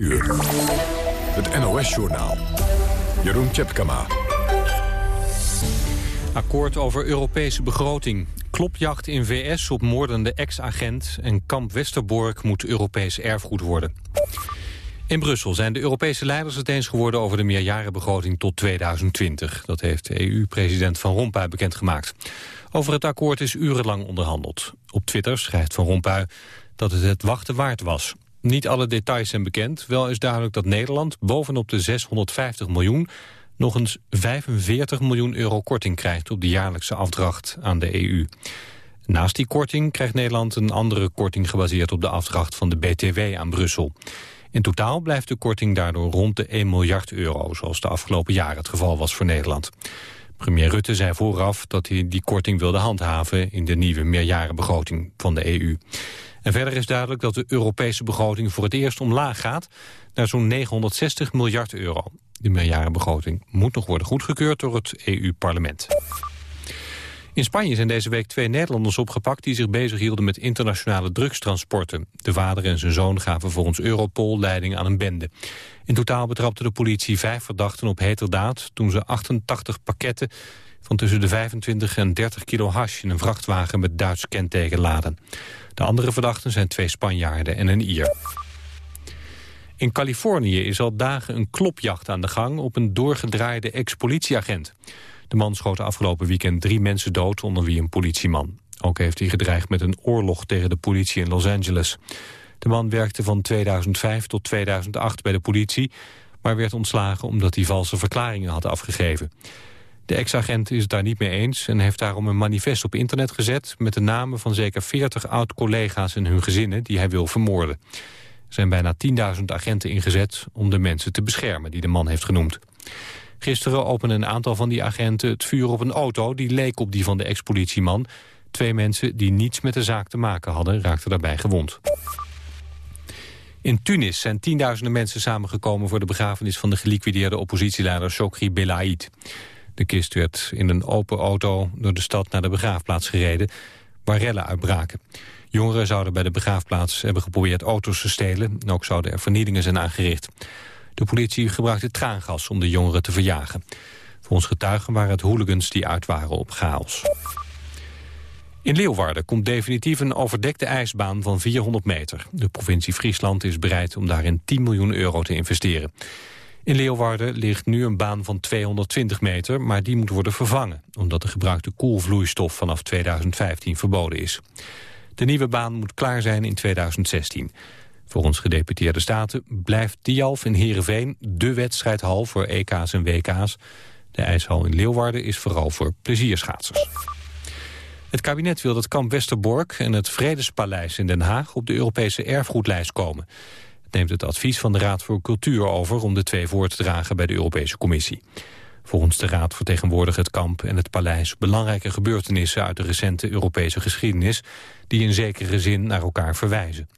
Het NOS-journaal. Jeroen Tjepkama. Akkoord over Europese begroting. Klopjacht in VS op moordende ex-agent... en kamp Westerbork moet Europees erfgoed worden. In Brussel zijn de Europese leiders het eens geworden... over de meerjarenbegroting tot 2020. Dat heeft EU-president Van Rompuy bekendgemaakt. Over het akkoord is urenlang onderhandeld. Op Twitter schrijft Van Rompuy dat het het wachten waard was. Niet alle details zijn bekend. Wel is duidelijk dat Nederland bovenop de 650 miljoen... nog eens 45 miljoen euro korting krijgt op de jaarlijkse afdracht aan de EU. Naast die korting krijgt Nederland een andere korting gebaseerd op de afdracht van de BTW aan Brussel. In totaal blijft de korting daardoor rond de 1 miljard euro, zoals de afgelopen jaren het geval was voor Nederland. Premier Rutte zei vooraf dat hij die korting wilde handhaven in de nieuwe meerjarenbegroting van de EU. En verder is duidelijk dat de Europese begroting voor het eerst omlaag gaat naar zo'n 960 miljard euro. De meerjarenbegroting moet nog worden goedgekeurd door het EU-parlement. In Spanje zijn deze week twee Nederlanders opgepakt... die zich bezighielden met internationale drugstransporten. De vader en zijn zoon gaven volgens Europol leiding aan een bende. In totaal betrapte de politie vijf verdachten op heterdaad... toen ze 88 pakketten van tussen de 25 en 30 kilo hash... in een vrachtwagen met Duits kenteken laden. De andere verdachten zijn twee Spanjaarden en een Ier. In Californië is al dagen een klopjacht aan de gang... op een doorgedraaide ex-politieagent. De man schoot afgelopen weekend drie mensen dood, onder wie een politieman. Ook heeft hij gedreigd met een oorlog tegen de politie in Los Angeles. De man werkte van 2005 tot 2008 bij de politie... maar werd ontslagen omdat hij valse verklaringen had afgegeven. De ex-agent is het daar niet mee eens en heeft daarom een manifest op internet gezet... met de namen van zeker 40 oud-collega's en hun gezinnen die hij wil vermoorden. Er zijn bijna 10.000 agenten ingezet om de mensen te beschermen die de man heeft genoemd. Gisteren opende een aantal van die agenten het vuur op een auto... die leek op die van de ex-politieman. Twee mensen die niets met de zaak te maken hadden raakten daarbij gewond. In Tunis zijn tienduizenden mensen samengekomen... voor de begrafenis van de geliquideerde oppositieleider Chokri Belaid. De kist werd in een open auto door de stad naar de begraafplaats gereden... waar rellen uitbraken. Jongeren zouden bij de begraafplaats hebben geprobeerd auto's te stelen... en ook zouden er vernielingen zijn aangericht. De politie gebruikte traangas om de jongeren te verjagen. Volgens getuigen waren het hooligans die uit waren op chaos. In Leeuwarden komt definitief een overdekte ijsbaan van 400 meter. De provincie Friesland is bereid om daarin 10 miljoen euro te investeren. In Leeuwarden ligt nu een baan van 220 meter, maar die moet worden vervangen... omdat de gebruikte koelvloeistof vanaf 2015 verboden is. De nieuwe baan moet klaar zijn in 2016. Volgens gedeputeerde staten blijft Dialf in Heerenveen de wedstrijdhal voor EK's en WK's. De ijshal in Leeuwarden is vooral voor plezierschaatsers. Het kabinet wil dat kamp Westerbork en het Vredespaleis in Den Haag op de Europese erfgoedlijst komen. Het neemt het advies van de Raad voor Cultuur over om de twee voor te dragen bij de Europese Commissie. Volgens de Raad vertegenwoordigen het kamp en het paleis belangrijke gebeurtenissen uit de recente Europese geschiedenis die in zekere zin naar elkaar verwijzen.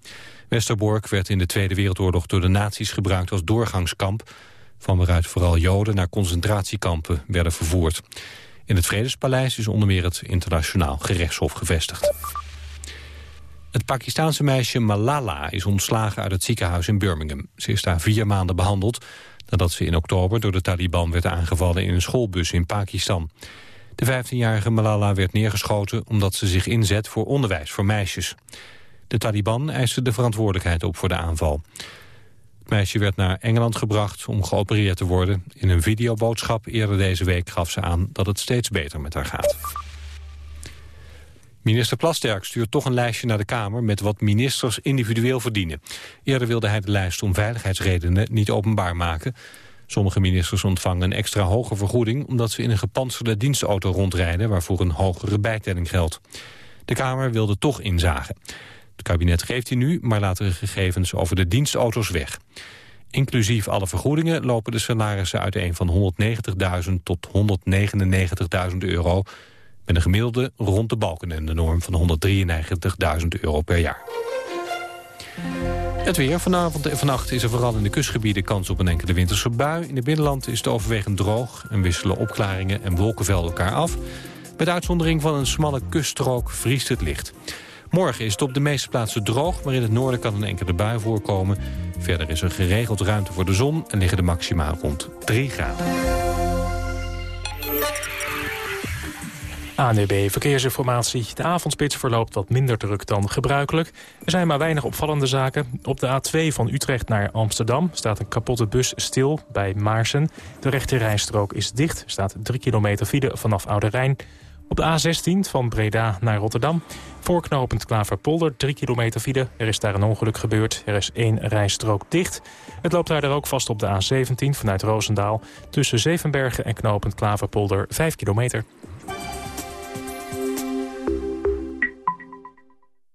Westerbork werd in de Tweede Wereldoorlog door de nazi's gebruikt als doorgangskamp... van waaruit vooral Joden naar concentratiekampen werden vervoerd. In het Vredespaleis is onder meer het internationaal gerechtshof gevestigd. Het Pakistaanse meisje Malala is ontslagen uit het ziekenhuis in Birmingham. Ze is daar vier maanden behandeld nadat ze in oktober door de Taliban werd aangevallen in een schoolbus in Pakistan. De 15-jarige Malala werd neergeschoten omdat ze zich inzet voor onderwijs voor meisjes. De Taliban eiste de verantwoordelijkheid op voor de aanval. Het meisje werd naar Engeland gebracht om geopereerd te worden. In een videoboodschap eerder deze week gaf ze aan dat het steeds beter met haar gaat. Minister Plasterk stuurt toch een lijstje naar de Kamer... met wat ministers individueel verdienen. Eerder wilde hij de lijst om veiligheidsredenen niet openbaar maken. Sommige ministers ontvangen een extra hoge vergoeding... omdat ze in een gepantserde dienstauto rondrijden... waarvoor een hogere bijtelling geldt. De Kamer wilde toch inzagen. Het kabinet geeft die nu, maar laat de gegevens over de dienstauto's weg. Inclusief alle vergoedingen lopen de salarissen uiteen van 190.000 tot 199.000 euro... met een gemiddelde rond de balken en de norm van 193.000 euro per jaar. Het weer. Vanavond en vannacht is er vooral in de kustgebieden kans op een enkele winterse bui. In het binnenland is het overwegend droog en wisselen opklaringen en wolkenvelden elkaar af. Met uitzondering van een smalle kuststrook vriest het licht. Morgen is het op de meeste plaatsen droog, maar in het noorden kan een enkele bui voorkomen. Verder is er geregeld ruimte voor de zon en liggen de maxima rond 3 graden. ANUB Verkeersinformatie. De avondspits verloopt wat minder druk dan gebruikelijk. Er zijn maar weinig opvallende zaken. Op de A2 van Utrecht naar Amsterdam staat een kapotte bus stil bij Maarsen. De rechte rijstrook is dicht. Staat 3 kilometer file vanaf Oude Rijn. Op de A16 van Breda naar Rotterdam. Voorknopend Klaverpolder, 3 kilometer file. Er is daar een ongeluk gebeurd. Er is één rijstrook dicht. Het loopt daar ook vast op de A17 vanuit Roosendaal. Tussen Zevenbergen en knopend Klaverpolder 5 kilometer.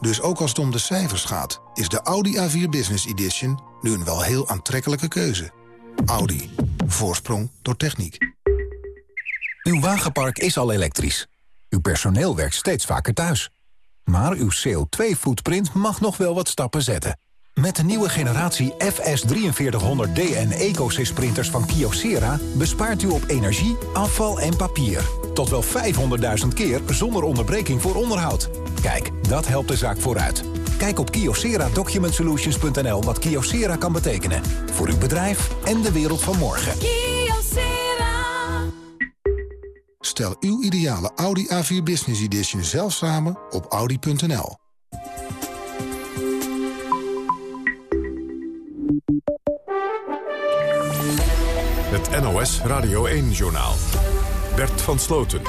Dus ook als het om de cijfers gaat, is de Audi A4 Business Edition nu een wel heel aantrekkelijke keuze. Audi. Voorsprong door techniek. Uw wagenpark is al elektrisch. Uw personeel werkt steeds vaker thuis. Maar uw CO2-footprint mag nog wel wat stappen zetten. Met de nieuwe generatie FS4300D en EcoSys printers van Kyocera... bespaart u op energie, afval en papier. Tot wel 500.000 keer zonder onderbreking voor onderhoud. Kijk, dat helpt de zaak vooruit. Kijk op kyocera-document-solutions.nl wat Kyocera kan betekenen. Voor uw bedrijf en de wereld van morgen. Kyocera. Stel uw ideale Audi A4 Business Edition zelf samen op audi.nl. Het NOS Radio 1-journaal. Bert van Sloten.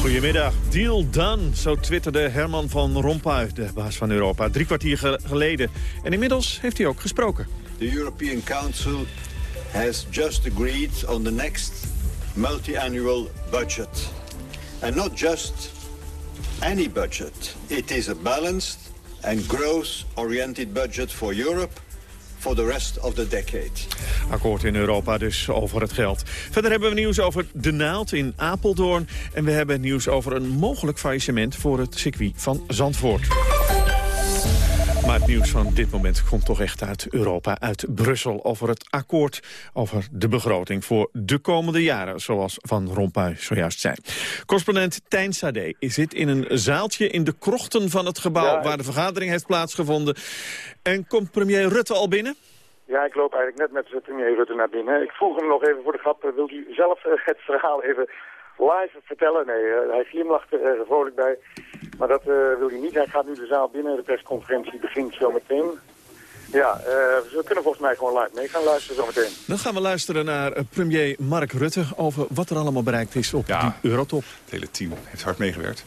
Goedemiddag. Deal done, zo twitterde Herman van Rompuy, de baas van Europa, drie kwartier geleden. En inmiddels heeft hij ook gesproken. The European Council has just agreed on the next multi-annual budget. And not just any budget. It is a balanced and growth-oriented budget for Europe for the rest of the decade. Akkoord in Europa dus over het geld. Verder hebben we nieuws over de naald in Apeldoorn. En we hebben nieuws over een mogelijk faillissement voor het circuit van Zandvoort. Het nieuws van dit moment komt toch echt uit Europa, uit Brussel... over het akkoord over de begroting voor de komende jaren... zoals Van Rompuy zojuist zei. Correspondent Tijn Sade zit in een zaaltje in de krochten van het gebouw... waar de vergadering heeft plaatsgevonden. En komt premier Rutte al binnen? Ja, ik loop eigenlijk net met premier Rutte naar binnen. Ik vroeg hem nog even voor de grap, wilt u zelf eh, het verhaal even live vertellen? Nee, eh, hij glimlacht er vrolijk bij. Maar dat uh, wil hij niet. Hij gaat nu de zaal binnen. De persconferentie begint zo meteen. Ja, uh, we kunnen volgens mij gewoon live mee gaan luisteren zometeen. Dan gaan we luisteren naar premier Mark Rutte... over wat er allemaal bereikt is op ja, die Eurotop. Het hele team heeft hard meegewerkt.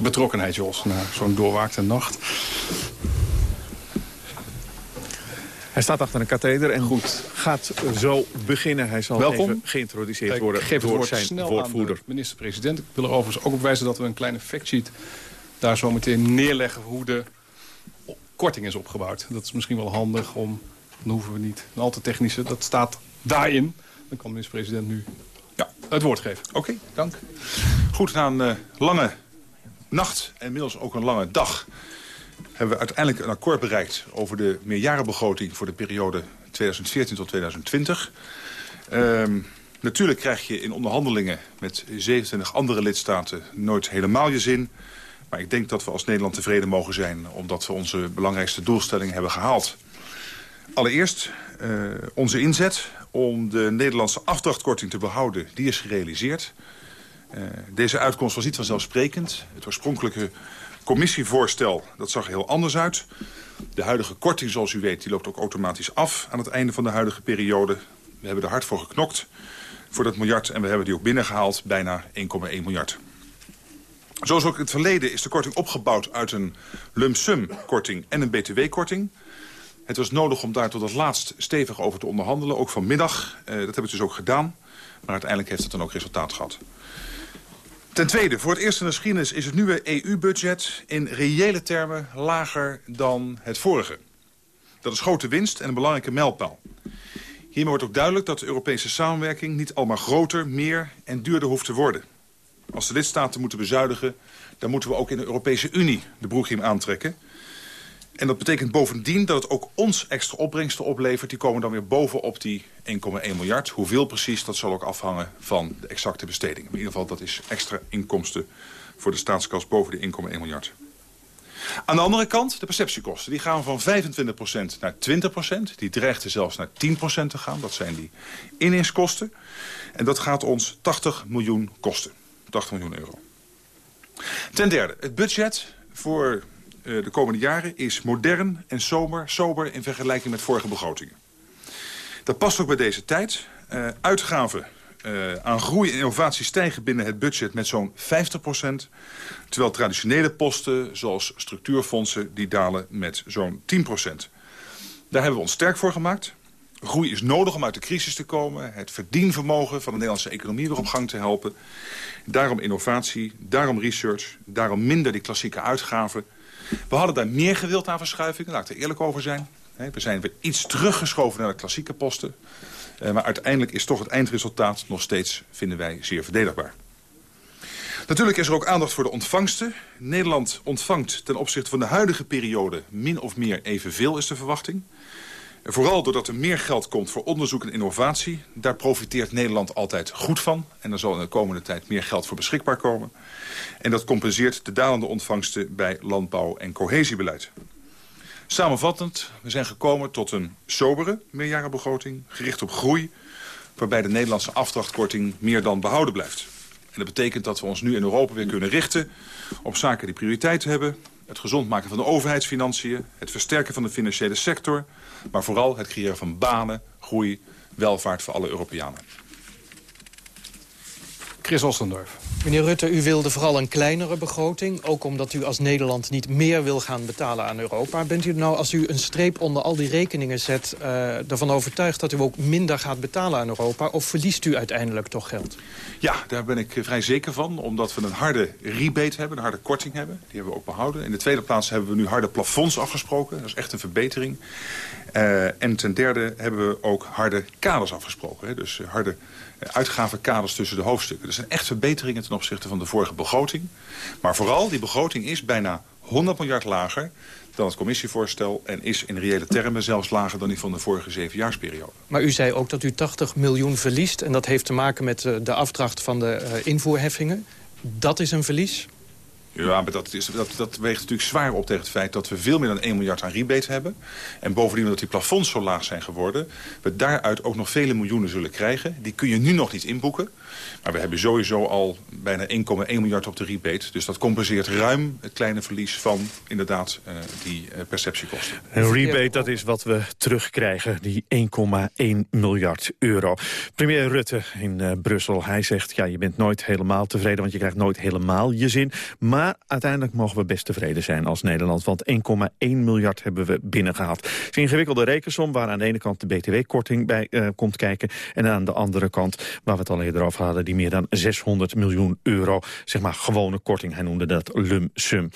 Betrokkenheid, Jos, na zo'n doorwaakte nacht. Hij staat achter een katheder en Goed. gaat zo beginnen. Hij zal Welkom. even geïntroduceerd worden geef het door woord zijn snel woordvoerder. minister-president. Ik wil er overigens ook op wijzen dat we een kleine factsheet daar zo meteen neerleggen hoe de korting is opgebouwd. Dat is misschien wel handig om, dan hoeven we niet een al te technische, dat staat daarin. Dan kan de minister-president nu ja, het woord geven. Oké, dank. Goed, na een uh, lange nacht en inmiddels ook een lange dag hebben we uiteindelijk een akkoord bereikt... over de meerjarenbegroting voor de periode 2014 tot 2020. Um, natuurlijk krijg je in onderhandelingen met 27 andere lidstaten... nooit helemaal je zin. Maar ik denk dat we als Nederland tevreden mogen zijn... omdat we onze belangrijkste doelstellingen hebben gehaald. Allereerst uh, onze inzet om de Nederlandse afdrachtkorting te behouden... die is gerealiseerd. Uh, deze uitkomst was niet vanzelfsprekend. Het oorspronkelijke commissievoorstel, dat zag er heel anders uit. De huidige korting, zoals u weet, die loopt ook automatisch af aan het einde van de huidige periode. We hebben er hard voor geknokt voor dat miljard en we hebben die ook binnengehaald, bijna 1,1 miljard. Zoals ook in het verleden is de korting opgebouwd uit een lump sum korting en een btw-korting. Het was nodig om daar tot het laatst stevig over te onderhandelen, ook vanmiddag. Uh, dat heb ik dus ook gedaan, maar uiteindelijk heeft het dan ook resultaat gehad. Ten tweede, voor het eerst in de geschiedenis is het nieuwe EU-budget in reële termen lager dan het vorige. Dat is grote winst en een belangrijke mijlpaal. Hiermee wordt ook duidelijk dat de Europese samenwerking niet allemaal groter, meer en duurder hoeft te worden. Als de lidstaten moeten bezuinigen, dan moeten we ook in de Europese Unie de broekriem aantrekken. En dat betekent bovendien dat het ook ons extra opbrengsten oplevert. Die komen dan weer bovenop die 1,1 miljard. Hoeveel precies, dat zal ook afhangen van de exacte besteding. In ieder geval, dat is extra inkomsten voor de staatskas boven die 1,1 miljard. Aan de andere kant, de perceptiekosten. Die gaan van 25% naar 20%. Die dreigden zelfs naar 10% te gaan. Dat zijn die inningskosten. En dat gaat ons 80 miljoen kosten. 80 miljoen euro. Ten derde, het budget voor de komende jaren is modern en sober, sober in vergelijking met vorige begrotingen. Dat past ook bij deze tijd. Uh, uitgaven uh, aan groei en innovatie stijgen binnen het budget met zo'n 50% Terwijl traditionele posten, zoals structuurfondsen, die dalen met zo'n 10% Daar hebben we ons sterk voor gemaakt. Groei is nodig om uit de crisis te komen. Het verdienvermogen van de Nederlandse economie weer op gang te helpen. Daarom innovatie, daarom research, daarom minder die klassieke uitgaven. We hadden daar meer gewild aan verschuivingen, laat ik er eerlijk over zijn. We zijn weer iets teruggeschoven naar de klassieke posten. Eh, maar uiteindelijk is toch het eindresultaat nog steeds, vinden wij, zeer verdedigbaar. Natuurlijk is er ook aandacht voor de ontvangsten. Nederland ontvangt ten opzichte van de huidige periode min of meer evenveel is de verwachting. Vooral doordat er meer geld komt voor onderzoek en innovatie. Daar profiteert Nederland altijd goed van. En er zal in de komende tijd meer geld voor beschikbaar komen. En dat compenseert de dalende ontvangsten bij landbouw en cohesiebeleid. Samenvattend, we zijn gekomen tot een sobere meerjarenbegroting... gericht op groei, waarbij de Nederlandse afdrachtkorting meer dan behouden blijft. En dat betekent dat we ons nu in Europa weer kunnen richten op zaken die prioriteit hebben... het gezond maken van de overheidsfinanciën, het versterken van de financiële sector... maar vooral het creëren van banen, groei, welvaart voor alle Europeanen. Chris Ostendorf. Meneer Rutte, u wilde vooral een kleinere begroting. Ook omdat u als Nederland niet meer wil gaan betalen aan Europa. Bent u nou, als u een streep onder al die rekeningen zet... Uh, ervan overtuigd dat u ook minder gaat betalen aan Europa? Of verliest u uiteindelijk toch geld? Ja, daar ben ik vrij zeker van. Omdat we een harde rebate hebben, een harde korting hebben. Die hebben we ook behouden. In de tweede plaats hebben we nu harde plafonds afgesproken. Dat is echt een verbetering. Uh, en ten derde hebben we ook harde kaders afgesproken. Hè. Dus uh, harde uitgavenkaders tussen de hoofdstukken. Dat zijn echt verbeteringen ten opzichte van de vorige begroting. Maar vooral, die begroting is bijna 100 miljard lager dan het commissievoorstel... en is in reële termen zelfs lager dan die van de vorige zevenjaarsperiode. Maar u zei ook dat u 80 miljoen verliest... en dat heeft te maken met eh, de afdracht van de uh, invoerheffingen. Dat is een verlies? Ja, maar dat, is, dat, dat weegt natuurlijk zwaar op tegen het feit dat we veel meer dan 1 miljard aan rebate hebben. En bovendien dat die plafonds zo laag zijn geworden, we daaruit ook nog vele miljoenen zullen krijgen. Die kun je nu nog niet inboeken. Maar we hebben sowieso al bijna 1,1 miljard op de rebate. Dus dat compenseert ruim het kleine verlies van inderdaad uh, die uh, perceptiekosten. Een rebate, dat is wat we terugkrijgen, die 1,1 miljard euro. Premier Rutte in uh, Brussel, hij zegt... ja, je bent nooit helemaal tevreden, want je krijgt nooit helemaal je zin. Maar uiteindelijk mogen we best tevreden zijn als Nederland. Want 1,1 miljard hebben we binnengehaald. Het is een ingewikkelde rekensom waar aan de ene kant de btw-korting bij komt kijken... en aan de andere kant, waar we het al eerder over hadden... die meer dan 600 miljoen euro, zeg maar gewone korting. Hij noemde dat lum sum.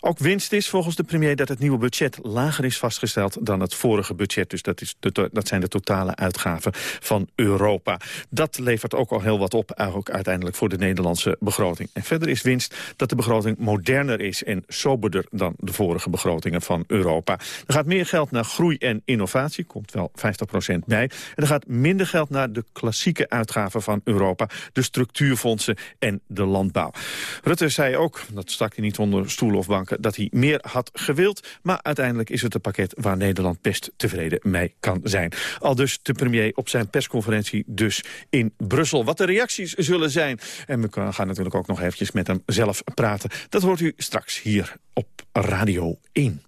Ook winst is volgens de premier dat het nieuwe budget lager is vastgesteld dan het vorige budget. Dus dat, is dat zijn de totale uitgaven van Europa. Dat levert ook al heel wat op, ook uiteindelijk voor de Nederlandse begroting. En verder is winst dat de begroting moderner is en soberder dan de vorige begrotingen van Europa. Er gaat meer geld naar groei en innovatie, komt wel 50% bij. En er gaat minder geld naar de klassieke uitgaven van Europa, de structuurfondsen en de landbouw. Rutte zei ook, dat stak hij niet onder stoelen of banken, dat hij meer had gewild. Maar uiteindelijk is het een pakket waar Nederland best tevreden mee kan zijn. Al dus de premier op zijn persconferentie dus in Brussel. Wat de reacties zullen zijn. En we gaan natuurlijk ook nog eventjes met hem zelf praten. Dat hoort u straks hier op Radio 1.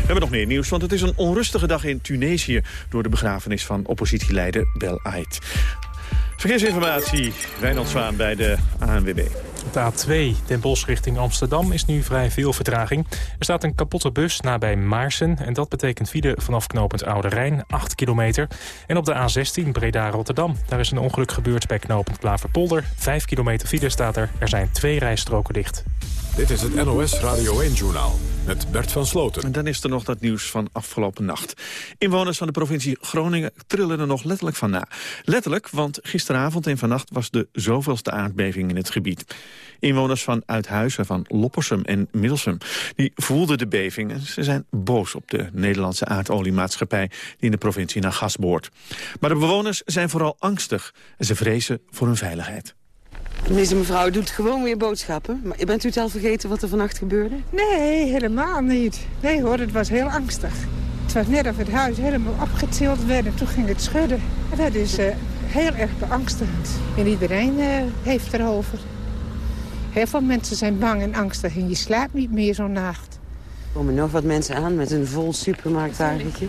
We hebben nog meer nieuws, want het is een onrustige dag in Tunesië... door de begrafenis van oppositieleider Bel Ait. Verkeersinformatie, Wijnald Zwaan bij de ANWB. Op de A2, Den Bosch richting Amsterdam, is nu vrij veel vertraging. Er staat een kapotte bus nabij Maarsen... en dat betekent file vanaf knooppunt Oude Rijn, 8 kilometer. En op de A16, Breda-Rotterdam, daar is een ongeluk gebeurd bij knooppunt Klaverpolder. 5 kilometer file staat er, er zijn twee rijstroken dicht. Dit is het NOS Radio 1-journaal met Bert van Sloten. En dan is er nog dat nieuws van afgelopen nacht. Inwoners van de provincie Groningen trillen er nog letterlijk van na. Letterlijk, want gisteravond en vannacht was de zoveelste aardbeving in het gebied. Inwoners van Uithuizen, van Loppersum en Middelsum... die voelden de beving en ze zijn boos op de Nederlandse aardoliemaatschappij... die in de provincie naar gas boort. Maar de bewoners zijn vooral angstig en ze vrezen voor hun veiligheid. Deze mevrouw doet gewoon weer boodschappen. Maar bent u het al vergeten wat er vannacht gebeurde? Nee, helemaal niet. Nee hoor, het was heel angstig. Het was net of het huis helemaal opgetild werd en toen ging het schudden. En dat is uh, heel erg beangstigend. En iedereen uh, heeft erover. Heel veel mensen zijn bang en angstig en je slaapt niet meer zo'n nacht. Er komen nog wat mensen aan met een vol supermarktwagentje.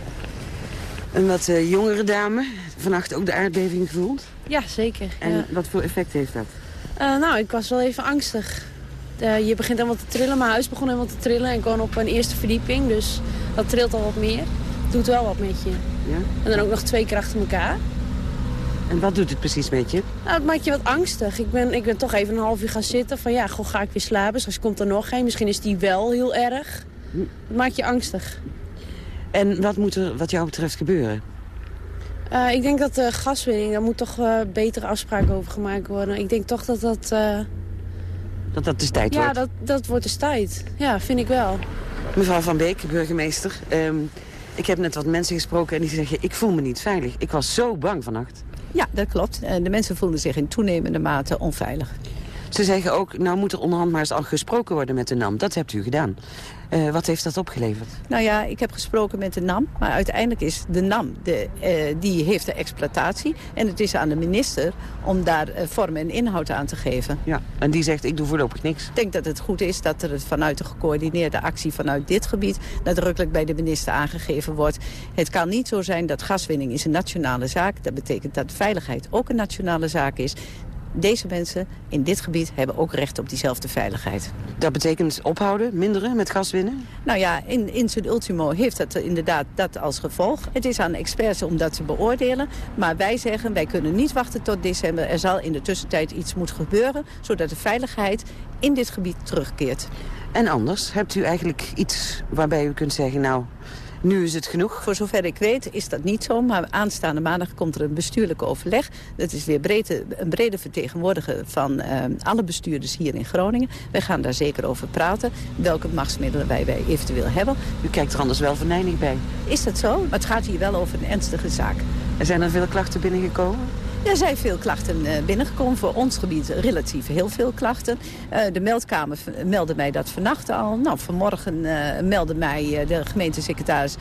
Een wat uh, jongere dame, vannacht ook de aardbeving gevoeld. Ja, zeker. En ja. wat voor effect heeft dat? Uh, nou, ik was wel even angstig. Uh, je begint helemaal te trillen. Mijn huis begon helemaal te trillen. En ik woon op een eerste verdieping, dus dat trilt al wat meer. Doet wel wat met je. Ja? En dan ook nog twee keer achter elkaar. En wat doet het precies met je? Nou, het maakt je wat angstig. Ik ben, ik ben toch even een half uur gaan zitten. Van ja, goh, ga ik weer slapen? Straks komt er nog geen. Misschien is die wel heel erg. Het maakt je angstig. En wat moet er wat jou betreft gebeuren? Uh, ik denk dat de gaswinning, daar moet toch uh, betere afspraken over gemaakt worden. Ik denk toch dat dat... Uh... Dat dat dus tijd ja, wordt? Ja, dat, dat wordt dus tijd. Ja, vind ik wel. Mevrouw Van Beek, burgemeester. Um, ik heb net wat mensen gesproken en die zeggen... ik voel me niet veilig. Ik was zo bang vannacht. Ja, dat klopt. De mensen voelden zich in toenemende mate onveilig. Ze zeggen ook, nou moet er onderhand maar eens al gesproken worden met de NAM. Dat hebt u gedaan. Uh, wat heeft dat opgeleverd? Nou ja, ik heb gesproken met de NAM. Maar uiteindelijk is de NAM, de, uh, die heeft de exploitatie. En het is aan de minister om daar uh, vorm en inhoud aan te geven. Ja, en die zegt, ik doe voorlopig niks. Ik denk dat het goed is dat er vanuit de gecoördineerde actie vanuit dit gebied... nadrukkelijk bij de minister aangegeven wordt. Het kan niet zo zijn dat gaswinning is een nationale zaak. Dat betekent dat veiligheid ook een nationale zaak is deze mensen in dit gebied hebben ook recht op diezelfde veiligheid. Dat betekent ophouden, minderen met gas winnen? Nou ja, in, in zijn ultimo heeft dat inderdaad dat als gevolg. Het is aan experts om dat te beoordelen. Maar wij zeggen, wij kunnen niet wachten tot december. Er zal in de tussentijd iets moeten gebeuren... zodat de veiligheid in dit gebied terugkeert. En anders, hebt u eigenlijk iets waarbij u kunt zeggen... nou, nu is het genoeg? Voor zover ik weet is dat niet zo. Maar aanstaande maandag komt er een bestuurlijke overleg. Dat is weer breedte, een brede vertegenwoordiger van uh, alle bestuurders hier in Groningen. Wij gaan daar zeker over praten. Welke machtsmiddelen wij, wij eventueel hebben. U kijkt er anders wel venijnig bij. Is dat zo? Maar het gaat hier wel over een ernstige zaak. Er zijn er veel klachten binnengekomen? Er zijn veel klachten binnengekomen. Voor ons gebied relatief heel veel klachten. Uh, de meldkamer meldde mij dat vannacht al. Nou, vanmorgen uh, meldde mij de gemeentesecretaris...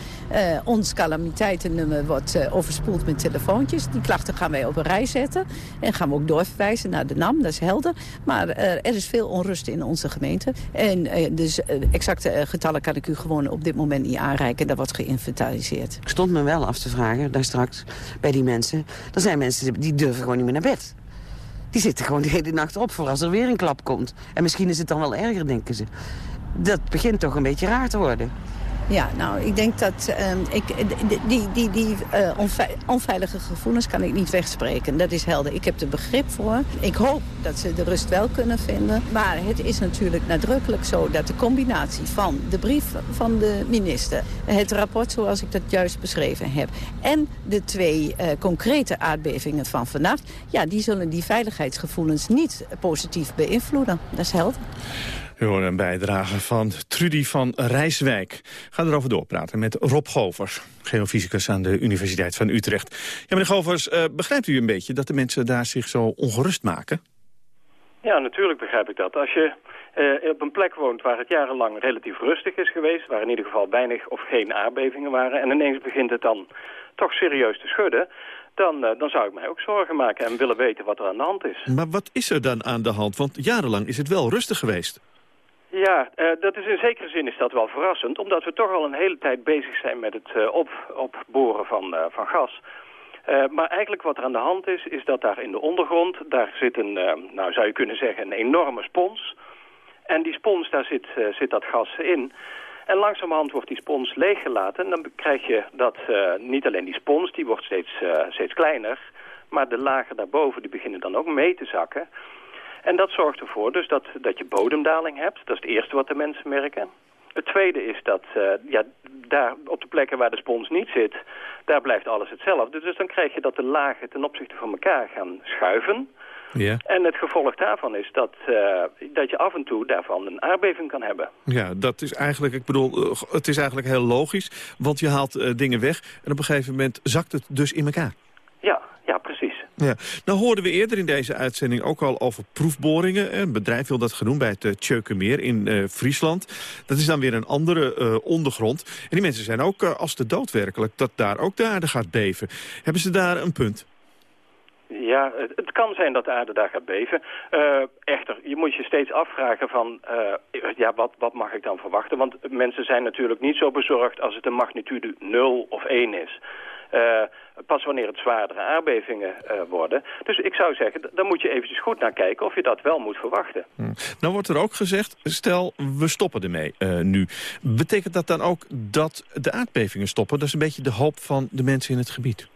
ons calamiteitennummer wordt overspoeld met telefoontjes. Die klachten gaan wij op een rij zetten. En gaan we ook doorverwijzen naar de NAM, dat is helder. Maar er is veel onrust in onze gemeente. En dus exacte getallen kan ik u gewoon op dit moment niet aanreiken. Dat wordt geïnventariseerd. Ik stond me wel af te vragen, daar straks, bij die mensen. Er zijn mensen die die durven gewoon niet meer naar bed. Die zitten gewoon de hele nacht op voor als er weer een klap komt. En misschien is het dan wel erger, denken ze. Dat begint toch een beetje raar te worden. Ja, nou, ik denk dat uh, ik, die, die, die uh, onveilige gevoelens kan ik niet wegspreken. Dat is helder. Ik heb er begrip voor. Ik hoop dat ze de rust wel kunnen vinden. Maar het is natuurlijk nadrukkelijk zo dat de combinatie van de brief van de minister... het rapport zoals ik dat juist beschreven heb... en de twee uh, concrete aardbevingen van vannacht... ja, die zullen die veiligheidsgevoelens niet positief beïnvloeden. Dat is helder. Horen een bijdrage van Trudy van Rijswijk. We gaan erover doorpraten met Rob Govers, geofysicus aan de Universiteit van Utrecht. Ja, meneer Govers, uh, begrijpt u een beetje dat de mensen daar zich zo ongerust maken? Ja, natuurlijk begrijp ik dat. Als je uh, op een plek woont waar het jarenlang relatief rustig is geweest... waar in ieder geval weinig of geen aardbevingen waren... en ineens begint het dan toch serieus te schudden... Dan, uh, dan zou ik mij ook zorgen maken en willen weten wat er aan de hand is. Maar wat is er dan aan de hand? Want jarenlang is het wel rustig geweest. Ja, uh, dat is in zekere zin is dat wel verrassend, omdat we toch al een hele tijd bezig zijn met het uh, op, opboren van, uh, van gas. maar eigenlijk wat er aan de hand is, is dat daar in de ondergrond, daar zit een, nou zou je kunnen zeggen, een enorme spons. En die spons, daar zit, zit dat gas in. En langzamerhand wordt die spons leeggelaten en dan krijg je dat niet alleen die spons, die wordt steeds, steeds kleiner, maar de lagen daarboven die beginnen dan ook mee te zakken. En dat zorgt ervoor dus dat, dat je bodemdaling hebt. Dat is het eerste wat de mensen merken. Het tweede is dat uh, ja, daar op de plekken waar de spons niet zit, daar blijft alles hetzelfde. Dus dan krijg je dat de lagen ten opzichte van elkaar gaan schuiven. Ja. En het gevolg daarvan is dat, uh, dat je af en toe daarvan een aardbeving kan hebben. Ja, dat is eigenlijk, ik bedoel, uh, het is eigenlijk heel logisch. Want je haalt uh, dingen weg en op een gegeven moment zakt het dus in elkaar. Ja, ja, precies. Ja. Nou hoorden we eerder in deze uitzending ook al over proefboringen. Een bedrijf wil dat doen bij het uh, Tjeukenmeer in uh, Friesland. Dat is dan weer een andere uh, ondergrond. En die mensen zijn ook als de dood werkelijk dat daar ook de aarde gaat beven. Hebben ze daar een punt? Ja, het, kan zijn dat de aarde daar gaat beven. Echter, je moet je steeds afvragen van, ja, wat, wat mag ik dan verwachten? Want mensen zijn natuurlijk niet zo bezorgd als het een magnitude 0 of 1 is. Uh, pas wanneer het zwaardere aardbevingen worden. Dus ik zou zeggen, dan moet je eventjes goed naar kijken of je dat wel moet verwachten. Hmm. Nou wordt er ook gezegd, stel we stoppen ermee nu. Betekent dat dan ook dat de aardbevingen stoppen? Dat is een beetje de hoop van de mensen in het gebied.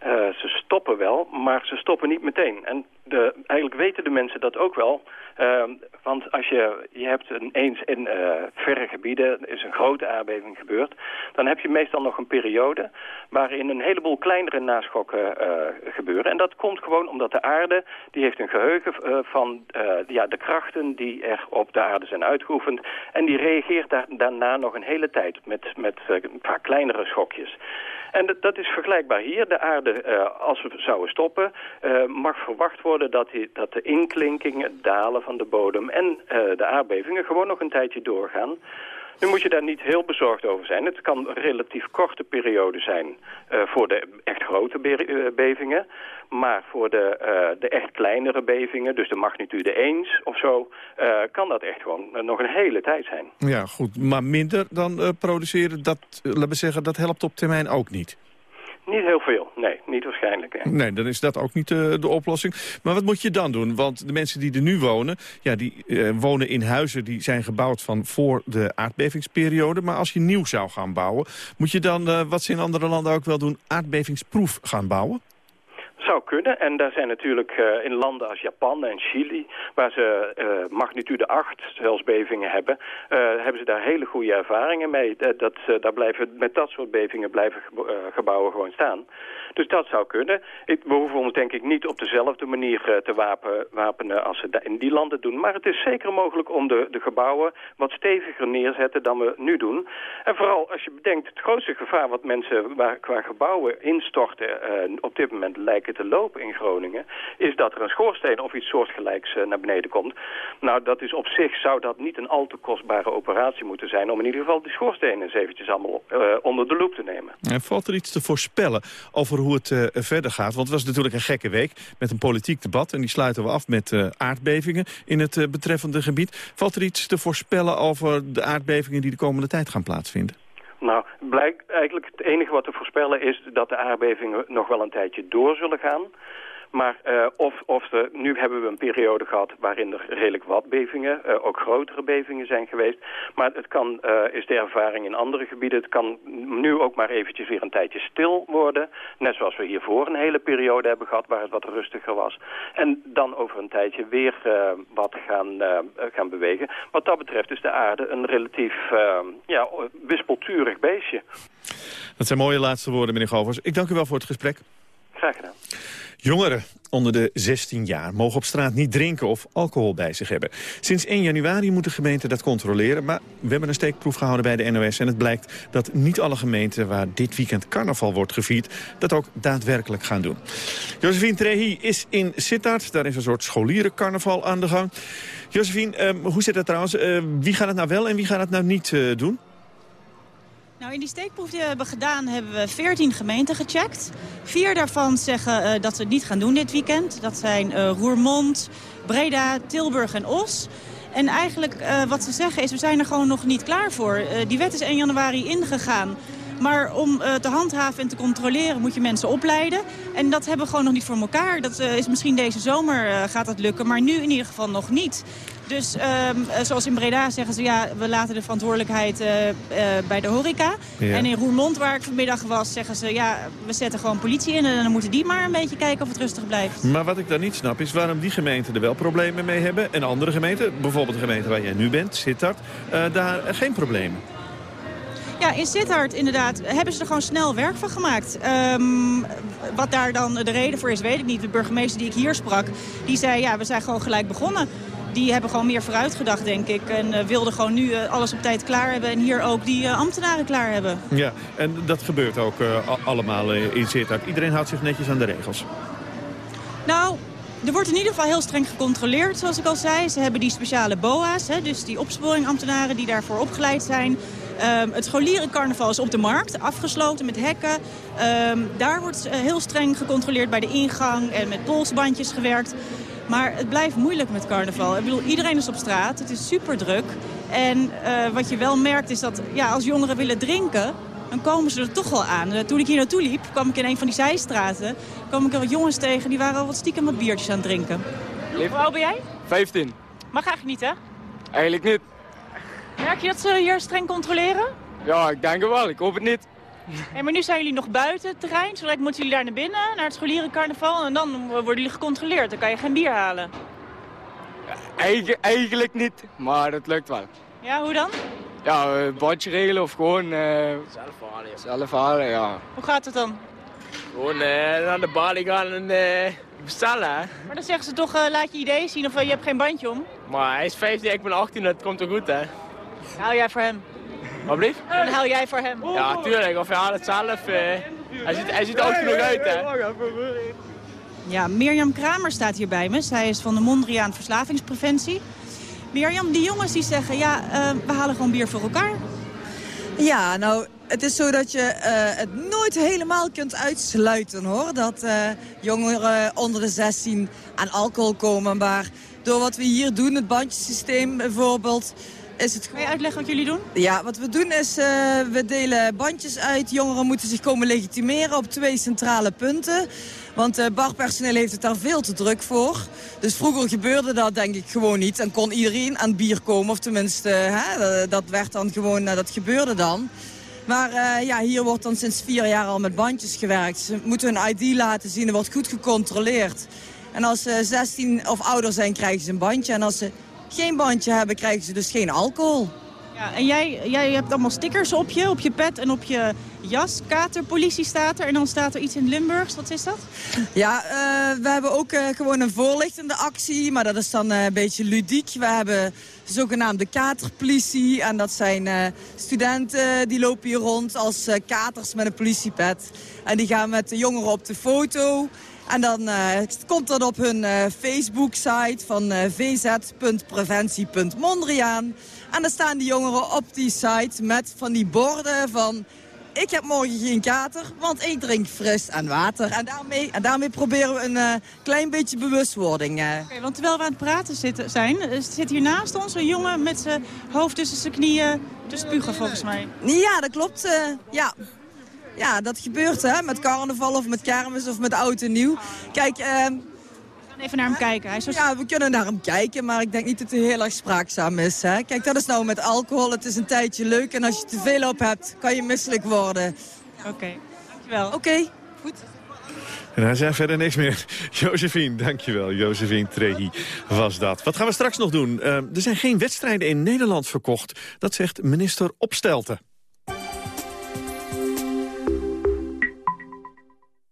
ze stoppen wel, maar ze stoppen niet meteen. En eigenlijk weten de mensen dat ook wel. Uh, want als je, je hebt een, eens in uh, verre gebieden, is een grote aardbeving gebeurd... dan heb je meestal nog een periode waarin een heleboel kleinere naschokken uh, gebeuren. En dat komt gewoon omdat de aarde, die heeft een geheugen van ja, de krachten die er op de aarde zijn uitgeoefend. En die reageert daar, daarna nog een hele tijd met, met vaak kleinere schokjes. En dat, dat is vergelijkbaar hier. De aarde, als we zouden stoppen, mag verwacht worden dat, dat de inklinkingen, het dalen van de bodem en uh, de aardbevingen gewoon nog een tijdje doorgaan. Nu moet je daar niet heel bezorgd over zijn. Het kan een relatief korte periode zijn uh, voor de echt grote be uh, bevingen. Maar voor de, de echt kleinere bevingen, dus de magnitude 1 of zo... kan dat echt gewoon nog een hele tijd zijn. Ja, goed. Maar minder dan produceren, dat, laten we zeggen, dat helpt op termijn ook niet. Niet heel veel, nee, niet waarschijnlijk. Nee, nee dan is dat ook niet uh, de oplossing. Maar wat moet je dan doen? Want de mensen die er nu wonen, ja, die uh, wonen in huizen die zijn gebouwd van voor de aardbevingsperiode. Maar als je nieuw zou gaan bouwen, moet je dan, uh, wat ze in andere landen ook wel doen, aardbevingsproef gaan bouwen? Zou kunnen. En daar zijn natuurlijk uh, in landen als Japan en Chili, waar ze uh, magnitude 8 zelfs bevingen hebben, uh, hebben ze daar hele goede ervaringen mee. Dat, dat daar blijven, met dat soort bevingen blijven gebouwen gewoon staan. Dus dat zou kunnen. We hoeven ons denk ik niet op dezelfde manier te wapen, wapenen als ze in die landen doen. Maar het is zeker mogelijk om de, de gebouwen wat steviger neerzetten dan we nu doen. En vooral als je bedenkt, het grootste gevaar wat mensen qua gebouwen instorten op dit moment lijken te lopen in Groningen... is dat er een schoorsteen of iets soortgelijks uh, naar beneden komt. Nou, dat is op zich zou dat niet een al te kostbare operatie moeten zijn... om in ieder geval die schoorstenen eens eventjes allemaal uh, onder de loep te nemen. En valt er iets te voorspellen over hoe het uh, verder gaat? Want het was natuurlijk een gekke week met een politiek debat... en die sluiten we af met aardbevingen in het betreffende gebied. Valt er iets te voorspellen over de aardbevingen die de komende tijd gaan plaatsvinden? Nou, blijkt eigenlijk het enige wat te voorspellen is dat de aardbevingen nog wel een tijdje door zullen gaan. Maar uh, of, of de, nu hebben we een periode gehad waarin er redelijk wat bevingen, uh, ook grotere bevingen zijn geweest. Maar het kan, uh, is de ervaring in andere gebieden, het kan nu ook maar eventjes weer een tijdje stil worden. Net zoals we hiervoor een hele periode hebben gehad waar het wat rustiger was. En dan over een tijdje weer wat gaan, gaan bewegen. Wat dat betreft is de aarde een relatief ja, wispelturig beestje. Dat zijn mooie laatste woorden, meneer Govers. Ik dank u wel voor het gesprek. Graag gedaan. Jongeren onder de 16 jaar mogen op straat niet drinken of alcohol bij zich hebben. Sinds 1 januari moet de gemeente dat controleren, maar we hebben een steekproef gehouden bij de NOS en het blijkt dat niet alle gemeenten waar dit weekend carnaval wordt gevierd, dat ook daadwerkelijk gaan doen. Josephine Trehi is in Sittard, daar is een soort scholierencarnaval aan de gang. Josephine, uh, hoe zit dat trouwens? Uh, wie gaat het nou wel en wie gaat het nou niet uh, doen? Nou, in die steekproef die we hebben gedaan hebben we 14 gemeenten gecheckt. Vier daarvan zeggen uh, dat ze het niet gaan doen dit weekend. Dat zijn uh, Roermond, Breda, Tilburg en Os. En eigenlijk uh, wat ze zeggen is, we zijn er gewoon nog niet klaar voor. die wet is 1 januari ingegaan. Maar om te handhaven en te controleren moet je mensen opleiden. En dat hebben we gewoon nog niet voor elkaar. Dat is misschien deze zomer gaat dat lukken, maar nu in ieder geval nog niet. Dus ehm, eh, zoals in Breda zeggen ze, ja, we laten de verantwoordelijkheid eh, eh, bij de horeca. Ja. En in Roermond, waar ik vanmiddag was, zeggen ze, ja, we zetten gewoon politie in. En dan moeten die maar een beetje kijken of het rustig blijft. Maar wat ik dan niet snap is waarom die gemeenten er wel problemen mee hebben... en andere gemeenten, bijvoorbeeld de gemeente waar jij nu bent, Sittard, daar geen problemen. Ja, in Sittard inderdaad hebben ze er gewoon snel werk van gemaakt. Ehm, wat daar dan de reden voor is, weet ik niet. De burgemeester die ik hier sprak, die zei... ja, we zijn gewoon gelijk begonnen. Die hebben gewoon meer vooruit gedacht, denk ik. En eh, wilden gewoon nu eh, alles op tijd klaar hebben. En hier ook die eh, ambtenaren klaar hebben. Ja, en dat gebeurt ook allemaal in Sittard. Iedereen houdt zich netjes aan de regels. Nou, er wordt in ieder geval heel streng gecontroleerd, zoals ik al zei. Ze hebben die speciale BOA's, hè, dus die opsporingambtenaren die daarvoor opgeleid zijn. Ehm, het scholierencarnaval is op de markt, afgesloten met hekken. Ehm, daar wordt heel streng gecontroleerd bij de ingang en met polsbandjes gewerkt. Maar het blijft moeilijk met carnaval. Ik bedoel, iedereen is op straat, het is super druk. En eh, wat je wel merkt is dat ja, als jongeren willen drinken, dan komen ze er toch wel aan. Eh, Toen ik hier naartoe liep, kwam ik in een van die zijstraten... kwam ik er wat jongens tegen, die waren al wat stiekem wat biertjes aan het drinken. Hoe oud ben jij? 15. Mag eigenlijk niet, hè? Eigenlijk niet. Merk je dat ze hier streng controleren? Ja, ik denk het wel. Ik hoop het niet. Hey, maar nu zijn jullie nog buiten het terrein. Zo moeten jullie daar naar binnen, naar het scholierencarnaval. En dan worden jullie gecontroleerd. Dan kan je geen bier halen. Eigen, eigenlijk niet, maar het lukt wel. Ja, hoe dan? Ja, een badje regelen of gewoon... zelf halen. Zelf halen, ja. Hoe gaat het dan? Gewoon eh, naar de balie gaan en eh, bestellen, hè. Maar dan zeggen ze toch, eh, laat je idee zien of eh, je hebt geen bandje om. Maar hij is 15, ik ben 18, dat komt toch goed, hè. Haal jij voor hem? Wat blieft? Dan haal jij voor hem. Ja, tuurlijk. Of hij haalt het zelf. eh, hij, ziet, hij ziet er oud genoeg uit, hè. Ja, Mirjam Kramer staat hier bij me. Zij is van de Mondriaan Verslavingspreventie. Mirjam, die jongens die zeggen, ja, eh, we halen gewoon bier voor elkaar. Ja, nou, het is zo dat je eh, het nooit helemaal kunt uitsluiten, hoor. Dat eh, jongeren onder de 16 aan alcohol komen. Maar door wat we hier doen, het bandjesysteem bijvoorbeeld... Is het Kan je uitleggen wat jullie doen? Ja, wat we doen is, eh, we delen bandjes uit. Jongeren moeten zich komen legitimeren op twee centrale punten. Want uh, barpersoneel heeft het daar veel te druk voor. Dus vroeger gebeurde dat denk ik gewoon niet. En kon iedereen aan bier komen. Of tenminste, hè, dat werd dan gewoon, dat gebeurde dan. Maar uh, ja, hier wordt dan sinds vier jaar al met bandjes gewerkt. Ze moeten hun ID laten zien, er wordt goed gecontroleerd. En als ze 16 of ouder zijn, krijgen ze een bandje. En als ze geen bandje hebben, krijgen ze dus geen alcohol. Ja, en jij, jij hebt allemaal stickers op je, op je pet en op je jas. Katerpolitie staat er en dan staat er iets in Limburgs. Wat is dat? Ja, uh, we hebben ook uh, gewoon een voorlichtende actie, maar dat is dan uh, een beetje ludiek. We hebben de zogenaamde katerpolitie en dat zijn studenten die lopen hier rond als katers met een politiepet. En die gaan met de jongeren op de foto. En dan uh, komt dat op hun uh, Facebook-site van uh, vz.preventie.mondriaan. En dan staan die jongeren op die site met van die borden van... Ik heb morgen geen kater, want ik drink fris en water. En daarmee, en daarmee proberen we een klein beetje bewustwording. Okay, want terwijl we aan het praten zitten, zijn, zit hier naast ons een jongen met zijn hoofd tussen zijn knieën te spugen volgens mij. Ja, dat klopt. ja. Ja, dat gebeurt hè, met carnaval of met kermis of met oud en nieuw. Kijk, uh, we gaan even naar hem kijken. Hij is. Ja, we kunnen naar hem kijken, maar ik denk niet dat hij heel erg spraakzaam is. Hè? Kijk, dat is nou met alcohol. Het is een tijdje leuk en als je te veel op hebt, kan je misselijk worden. Oké, okay. dankjewel. Oké, okay. goed. En hij zei verder niks meer. Josephine, dankjewel. Josephine Trehi was dat. Wat gaan we straks nog doen? Uh, er zijn geen wedstrijden in Nederland verkocht. Dat zegt minister Opstelten.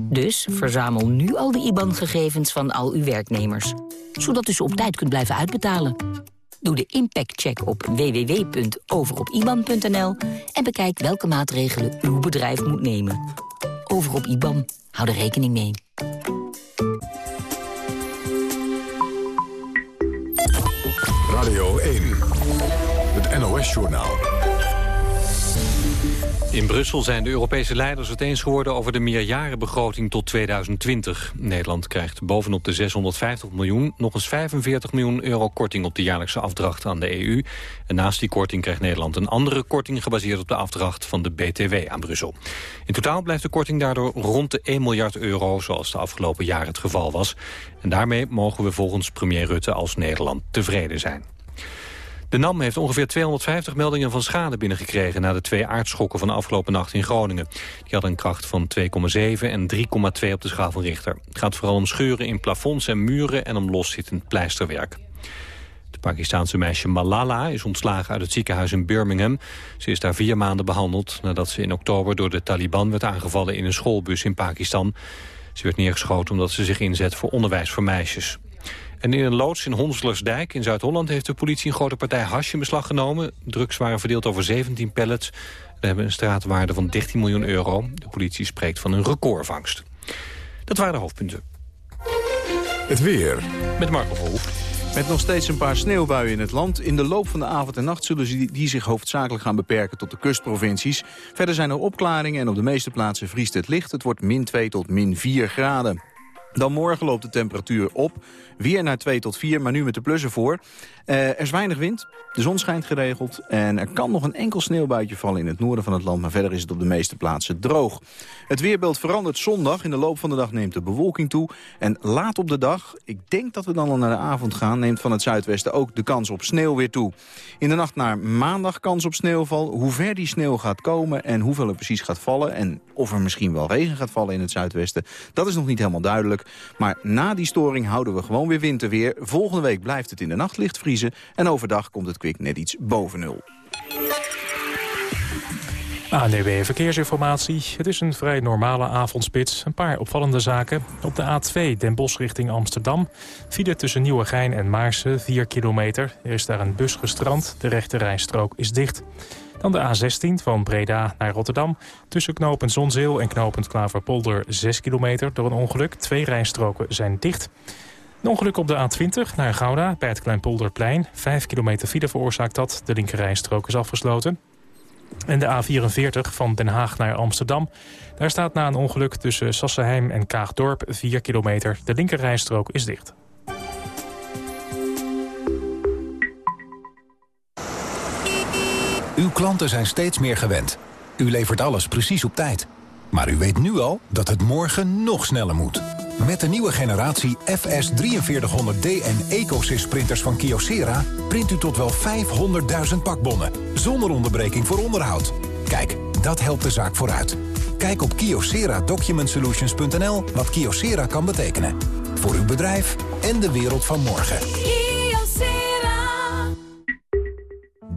Dus verzamel nu al de IBAN-gegevens van al uw werknemers. Zodat u ze op tijd kunt blijven uitbetalen. Doe de impactcheck op www.overopiban.nl en bekijk welke maatregelen uw bedrijf moet nemen. Over op IBAN. Hou er rekening mee. Radio 1. Het NOS-journaal. In Brussel zijn de Europese leiders het eens geworden over de meerjarenbegroting tot 2020. Nederland krijgt bovenop de 650 miljoen nog eens 45 miljoen euro korting op de jaarlijkse afdracht aan de EU. En naast die korting krijgt Nederland een andere korting gebaseerd op de afdracht van de BTW aan Brussel. In totaal blijft de korting daardoor rond de 1 miljard euro zoals de afgelopen jaren het geval was. En daarmee mogen we volgens premier Rutte als Nederland tevreden zijn. De NAM heeft ongeveer 250 meldingen van schade binnengekregen... na de twee aardschokken van de afgelopen nacht in Groningen. Die hadden een kracht van 2,7 en 3,2 op de schaal van Richter. Het gaat vooral om scheuren in plafonds en muren... en om loszittend pleisterwerk. De Pakistaanse meisje Malala is ontslagen uit het ziekenhuis in Birmingham. Ze is daar vier maanden behandeld nadat ze in oktober door de Taliban werd aangevallen in een schoolbus in Pakistan. Ze werd neergeschoten omdat ze zich inzet voor onderwijs voor meisjes. En in een loods in Honslersdijk in Zuid-Holland... heeft de politie een grote partij hash in beslag genomen. Drugs waren verdeeld over 17 pallets. We hebben een straatwaarde van 13 miljoen euro. De politie spreekt van een recordvangst. Dat waren de hoofdpunten. Het weer. Met Marco Verhoef. Met nog steeds een paar sneeuwbuien in het land. In de loop van de avond en nacht zullen die, die zich hoofdzakelijk gaan beperken tot de kustprovincies. Verder zijn er opklaringen en op de meeste plaatsen vriest het licht. Het wordt min 2 tot min 4 graden. Dan morgen loopt de temperatuur op. Weer naar 2 tot 4, maar nu met de plussen voor. Uh, er is weinig wind, de zon schijnt geregeld... en er kan nog een enkel sneeuwbuitje vallen in het noorden van het land... maar verder is het op de meeste plaatsen droog. Het weerbeeld verandert zondag. In de loop van de dag neemt de bewolking toe. En laat op de dag, ik denk dat we dan al naar de avond gaan... neemt van het zuidwesten ook de kans op sneeuw weer toe. In de nacht naar maandag kans op sneeuwval. Hoe ver die sneeuw gaat komen en hoeveel er precies gaat vallen... en of er misschien wel regen gaat vallen in het zuidwesten... dat is nog niet helemaal duidelijk. Maar na die storing houden we gewoon weer winterweer. Volgende week blijft het in de nacht licht vriezen... en overdag komt het kwik net iets boven nul. ANDB Verkeersinformatie. Het is een vrij normale avondspits. Een paar opvallende zaken. Op de A2 Den Bosch richting Amsterdam. File tussen Nieuwegein en Maarsen, 4 kilometer. Er is daar een bus gestrand. De rechte rijstrook is dicht. Dan de A16 van Breda naar Rotterdam. Tussen knooppunt Zonzeel en knooppunt Klaverpolder 6 kilometer door een ongeluk. Twee rijstroken zijn dicht. Een ongeluk op de A20 naar Gouda bij het Kleinpolderplein. 5 kilometer file veroorzaakt dat. De linkerrijstrook is afgesloten. En de A44 van Den Haag naar Amsterdam. Daar staat na een ongeluk tussen Sassenheim en Kaagdorp 4 kilometer. De linkerrijstrook is dicht. Uw klanten zijn steeds meer gewend. U levert alles precies op tijd. Maar u weet nu al dat het morgen nog sneller moet. Met de nieuwe generatie FS4300D en EcoSys printers van Kyocera... print u tot wel 500.000 pakbonnen, zonder onderbreking voor onderhoud. Kijk, dat helpt de zaak vooruit. Kijk op kyocera-document-solutions.nl wat Kyocera kan betekenen. Voor uw bedrijf en de wereld van morgen.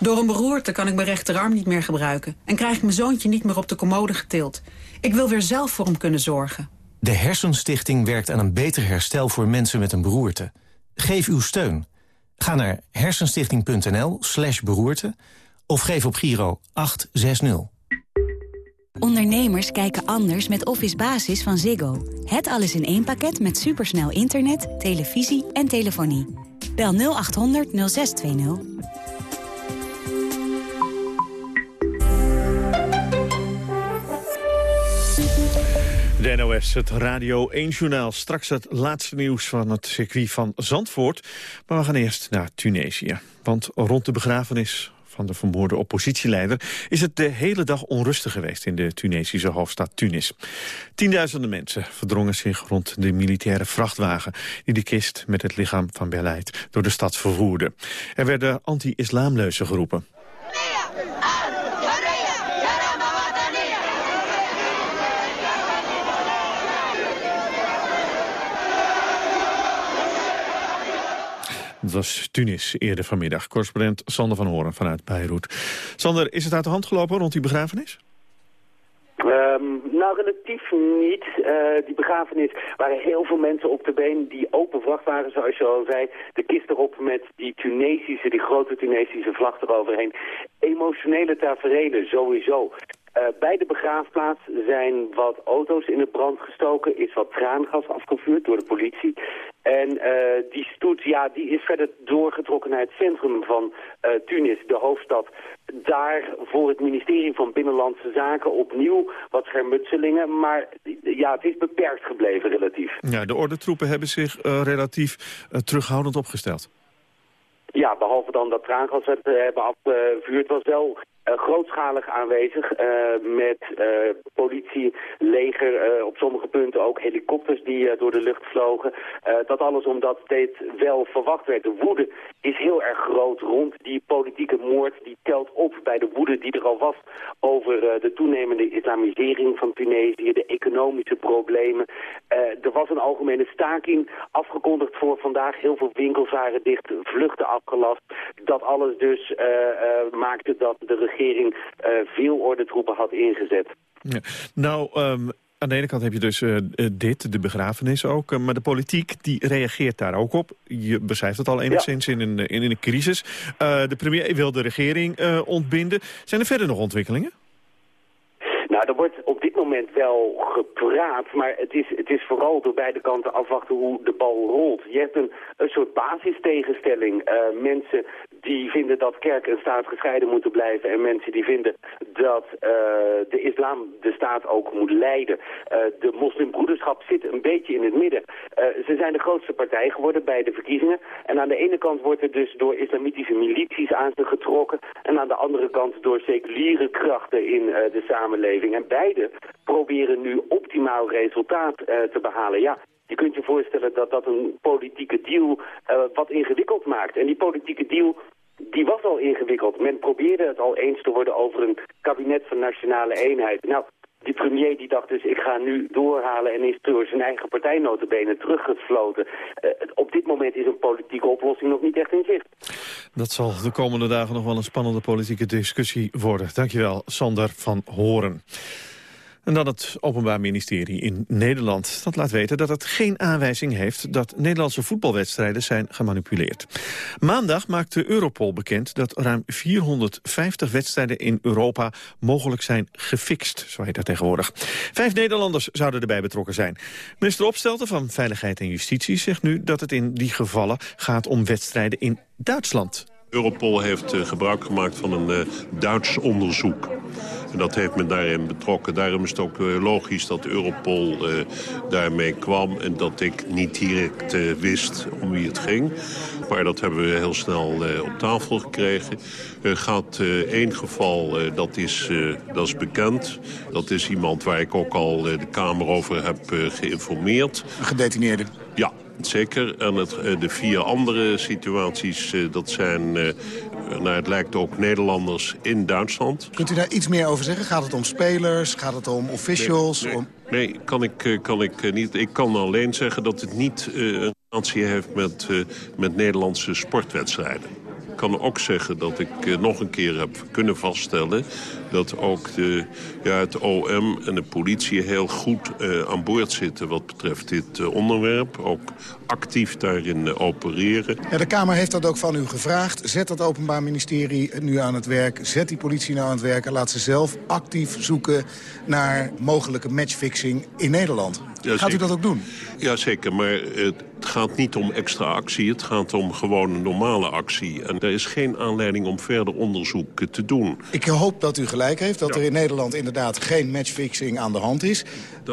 Door een beroerte kan ik mijn rechterarm niet meer gebruiken... en krijg ik mijn zoontje niet meer op de commode getild. Ik wil weer zelf voor hem kunnen zorgen. De Hersenstichting werkt aan een beter herstel voor mensen met een beroerte. Geef uw steun. Ga naar hersenstichting.nl slash beroerte... of geef op Giro 860. Ondernemers kijken anders met Office Basis van Ziggo. Het alles in één pakket met supersnel internet, televisie en telefonie. Bel 0800 0620. De NOS, het Radio 1-journaal. Straks het laatste nieuws van het circuit van Zandvoort. Maar we gaan eerst naar Tunesië. Want rond de begrafenis van de vermoorde oppositieleider... is het de hele dag onrustig geweest in de Tunesische hoofdstad Tunis. Tienduizenden mensen verdrongen zich rond de militaire vrachtwagen... die de kist met het lichaam van Beleid door de stad vervoerde. Er werden anti-islamleuzen geroepen. Dat was Tunis eerder vanmiddag. Correspondent Sander van Horen vanuit Beirut. Sander, is het uit de hand gelopen rond die begrafenis? Um, nou, relatief niet. Uh, die begrafenis waren heel veel mensen op de been die open vracht waren, zoals je al zei. De kist erop met die Tunesische, die grote Tunesische vlag eroverheen. Emotionele tafereelen, sowieso. Uh, bij de begraafplaats zijn wat auto's in de brand gestoken, is wat traangas afgevuurd door de politie. En uh, die stoet, ja, die is verder doorgetrokken naar het centrum van uh, Tunis, de hoofdstad. Daar voor het ministerie van Binnenlandse Zaken opnieuw wat schermutselingen. Maar ja, het is beperkt gebleven relatief. Ja, de ordentroepen hebben zich relatief terughoudend opgesteld. Ja, behalve dan dat traangas het hebben afgevuurd was wel uh, grootschalig aanwezig uh, met uh, politie, leger, op sommige punten ook helikopters die door de lucht vlogen. dat alles omdat dit wel verwacht werd. De woede is heel erg groot rond die politieke moord. Die telt op bij de woede die er al was over de toenemende islamisering van Tunesië, de economische problemen. er was een algemene staking afgekondigd voor vandaag. Heel veel winkels waren dicht, vluchten afgelast. Dat alles dus maakte dat de regering uh, veel ordentroepen had ingezet. Ja. Nou, um, aan de ene kant heb je dus uh, dit, de begrafenis ook. Uh, maar de politiek die reageert daar ook op. Je beschrijft het al enigszins ja. in, een, in een crisis. de premier wil de regering ontbinden. Zijn er verder nog ontwikkelingen? Nou, er wordt op wel gepraat, maar het is, het is vooral door beide kanten afwachten hoe de bal rolt. Je hebt een, een soort basistegenstelling. Uh, mensen die vinden dat kerk en staat gescheiden moeten blijven en mensen die vinden dat uh, de islam de staat ook moet leiden. Uh, de moslimbroederschap zit een beetje in het midden. ze zijn de grootste partij geworden bij de verkiezingen en aan de ene kant wordt er dus door islamitische milities aan ze getrokken en aan de andere kant door seculiere krachten in de samenleving. En beide proberen nu optimaal resultaat uh, te behalen. Ja, je kunt je voorstellen dat dat een politieke deal uh, wat ingewikkeld maakt. En die politieke deal die was al ingewikkeld. Men probeerde het al eens te worden over een kabinet van nationale eenheid. Nou, die premier die dacht dus, ik ga nu doorhalen en is door zijn eigen partijnotenbenen teruggefloten. Uh, op dit moment is een politieke oplossing nog niet echt in zicht. Dat zal de komende dagen nog wel een spannende politieke discussie worden. Dankjewel, Sander van Horen. En dan het Openbaar Ministerie in Nederland. Dat laat weten dat het geen aanwijzing heeft dat Nederlandse voetbalwedstrijden zijn gemanipuleerd. Maandag maakte Europol bekend dat ruim 450 wedstrijden in Europa mogelijk zijn gefixt, zo heet dat tegenwoordig. Vijf Nederlanders zouden erbij betrokken zijn. Minister Opstelten van Veiligheid en Justitie zegt nu dat het in die gevallen gaat om wedstrijden in Duitsland. Europol heeft uh, gebruik gemaakt van een uh, Duits onderzoek. En dat heeft men daarin betrokken. Daarom is het ook uh, logisch dat Europol daarmee kwam... en dat ik niet direct wist om wie het ging. Maar dat hebben we heel snel op tafel gekregen. Er gaat één geval, dat, is, dat is bekend. Dat is iemand waar ik ook al de Kamer over heb geïnformeerd. Een gedetineerde? Ja, Zeker. En het, de vier andere situaties, dat zijn, naar het lijkt ook Nederlanders in Duitsland. Kunt u daar iets meer over zeggen? Gaat het om spelers? Gaat het om officials? Nee, nee, nee kan, ik, kan ik niet. Ik kan alleen zeggen dat het niet een relatie heeft met, met Nederlandse sportwedstrijden. kan ook zeggen dat ik eh, nog een keer heb kunnen vaststellen... dat ook de, ja, het OM en de politie heel goed uh, aan boord zitten... wat betreft dit uh, onderwerp. Ook actief daarin opereren. Ja, de Kamer heeft dat ook van u gevraagd. Zet dat Openbaar Ministerie nu aan het werk. Zet die politie nou aan het werk. En laat ze zelf actief zoeken naar mogelijke matchfixing in Nederland. Ja, Gaat u dat ook doen? Jazeker, maar het gaat niet om extra actie. Het gaat om gewoon een normale actie. En er is geen aanleiding om verder onderzoek te doen. Ik hoop dat u gelijk heeft, dat er in Nederland inderdaad geen matchfixing aan de hand is.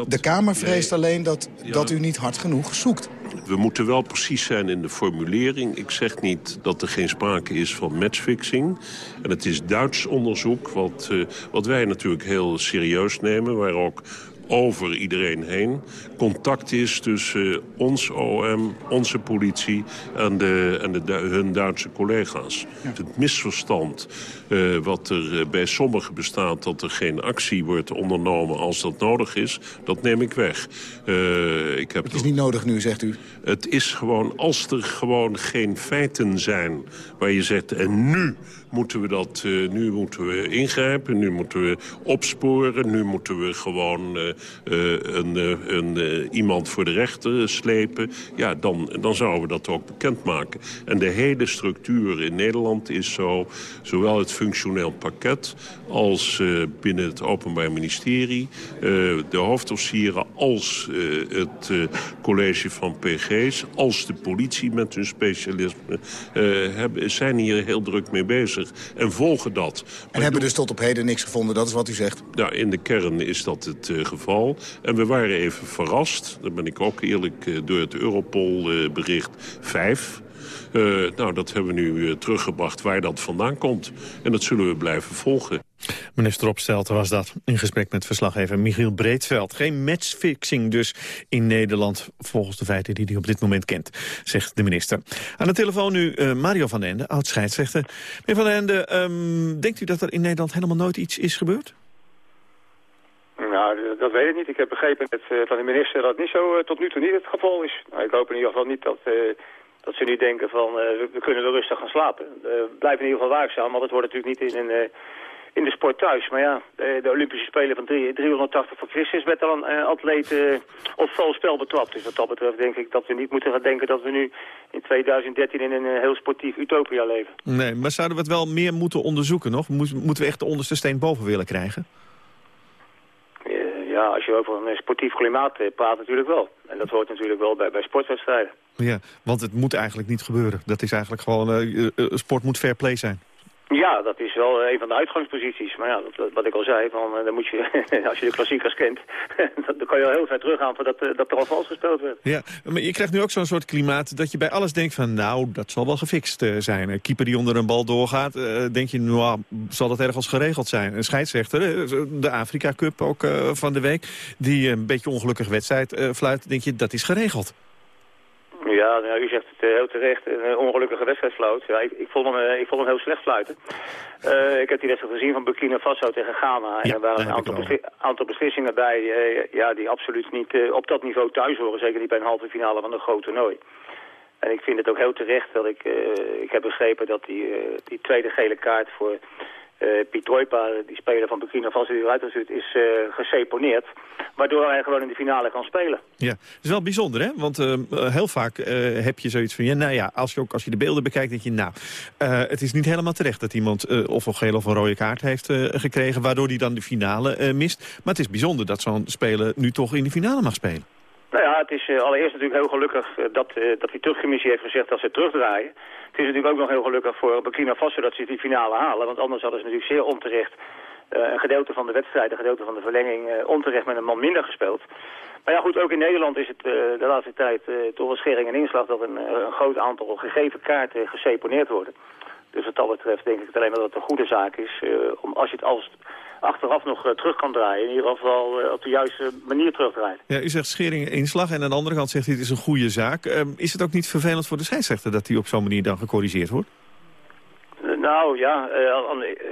de Kamer vreest alleen dat, dat u niet hard genoeg zoekt. We moeten wel precies zijn in de formulering. Ik zeg niet dat er geen sprake is van matchfixing. En het is Duits onderzoek, wat, uh, wat wij natuurlijk heel serieus nemen... waar ook over iedereen heen. Contact is tussen ons OM, onze politie en, de, en de, hun Duitse collega's. Ja. Het misverstand uh, wat er uh, bij sommigen bestaat... dat er geen actie wordt ondernomen als dat nodig is, dat neem ik weg. ik heb het is niet nodig nu, zegt u? Het is gewoon, als er gewoon geen feiten zijn waar je zegt... en nu moeten we dat, uh, nu moeten we ingrijpen, nu moeten we opsporen... nu moeten we gewoon uh, uh, een, een, iemand voor de rechter slepen... ja, dan, dan zouden we dat ook bekendmaken. En de hele structuur in Nederland is zo... zowel het functioneel pakket als binnen het Openbaar Ministerie... de hoofdofficieren als het college van PG's... als de politie met hun specialisme... hebben, zijn hier heel druk mee bezig en volgen dat. En hebben dus tot op heden niks gevonden, dat is wat u zegt? Ja, in de kern is dat het uh, geval. En we waren even verrast, daar ben ik ook eerlijk uh, door het Europol-bericht uh, 5... Uh, nou, dat hebben we nu teruggebracht waar dat vandaan komt. En dat zullen we blijven volgen. Minister Opstelten was dat in gesprek met verslaggever Michiel Breedveld. Geen matchfixing dus in Nederland, volgens de feiten die hij op dit moment kent, zegt de minister. Aan de telefoon nu uh, Mario van den Ende, oud-scheidsrechter. Meneer van den Ende, um, denkt u dat er in Nederland helemaal nooit iets is gebeurd? Nou, dat weet ik niet. Ik heb begrepen uh, van de minister dat niet zo uh, tot nu toe niet het geval is. Nou, ik hoop in ieder geval niet dat dat ze nu denken van we kunnen wel rustig gaan slapen. Blijf in ieder geval waakzaam, want het wordt natuurlijk niet in, een, in de sport thuis. Maar ja, de, Olympische Spelen van 3, 380 voor Christus werd al een atleet op vals spel betrapt. Dus wat dat betreft denk ik dat we niet moeten gaan denken dat we nu in 2013 in een heel sportief utopia leven. Nee, maar zouden we het wel meer moeten onderzoeken nog? Moeten we echt de onderste steen boven willen krijgen? Ja, als je over een sportief klimaat praat natuurlijk wel. En dat hoort natuurlijk wel bij, bij sportwedstrijden. Ja, want het moet eigenlijk niet gebeuren. Dat is eigenlijk gewoon, uh, sport moet fair play zijn. Ja, dat is wel een van de uitgangsposities. Maar ja, dat, wat ik al zei, van, dan moet je, als je de klassiekers kent, dan kan je al heel ver teruggaan voordat dat er al vals gespeeld werd. Ja, maar je krijgt nu ook zo'n soort klimaat dat je bij alles denkt van, nou, dat zal wel gefixt uh, zijn. Een keeper die onder een bal doorgaat, denk je, nou, zal dat ergens geregeld zijn. Een scheidsrechter, de Afrika Cup ook van de week, die een beetje ongelukkige wedstrijd fluit, denk je, dat is geregeld. Ja, nou, u zegt het heel terecht. Een ongelukkige wedstrijdfluit. Ja, ik, ik, vond hem, ik vond hem heel slecht fluiten. Uh, ik heb die wedstrijd gezien van Burkina Faso tegen Ghana. En er waren een aantal, besli aantal, beslissingen bij uh, ja, die absoluut niet uh, op dat niveau thuis horen. Zeker niet bij een halve finale van een groot toernooi. En ik vind het ook heel terecht dat ik... ik heb begrepen dat die, die tweede gele kaart voor uh, Piet die speler van Burkina Faso die eruit is, is uh, geseponeerd. Waardoor hij gewoon in de finale kan spelen. Ja, dat is wel bijzonder, hè? Want uh, heel vaak heb je zoiets van... Ja, nou ja, als je, ook, als je de beelden bekijkt, denk je... Nou, het is niet helemaal terecht dat iemand of een gele of een rode kaart heeft gekregen... waardoor hij dan de finale mist. Maar het is bijzonder dat zo'n speler nu toch in de finale mag spelen. Nou ja, het is allereerst natuurlijk heel gelukkig dat, dat die terugcommissie heeft gezegd dat ze terugdraaien. Het is natuurlijk ook nog heel gelukkig voor Burkina Faso dat ze die finale halen. Want anders hadden ze natuurlijk zeer onterecht een gedeelte van de wedstrijd, een gedeelte van de verlenging, onterecht met een man minder gespeeld. Maar ja goed, ook in Nederland is het de laatste tijd toch wel schering en inslag dat een, een groot aantal gegeven kaarten geseponeerd worden. Dus wat dat betreft denk ik alleen maar dat het een goede zaak is. om, als je het als achteraf nog uh, terug kan draaien. In ieder geval uh, op de juiste manier terugdraait. Ja, u zegt schering inslag en aan de andere kant zegt het is een goede zaak. Uh, is het ook niet vervelend voor de scheidsrechter dat hij op zo'n manier dan gecorrigeerd wordt? nou ja,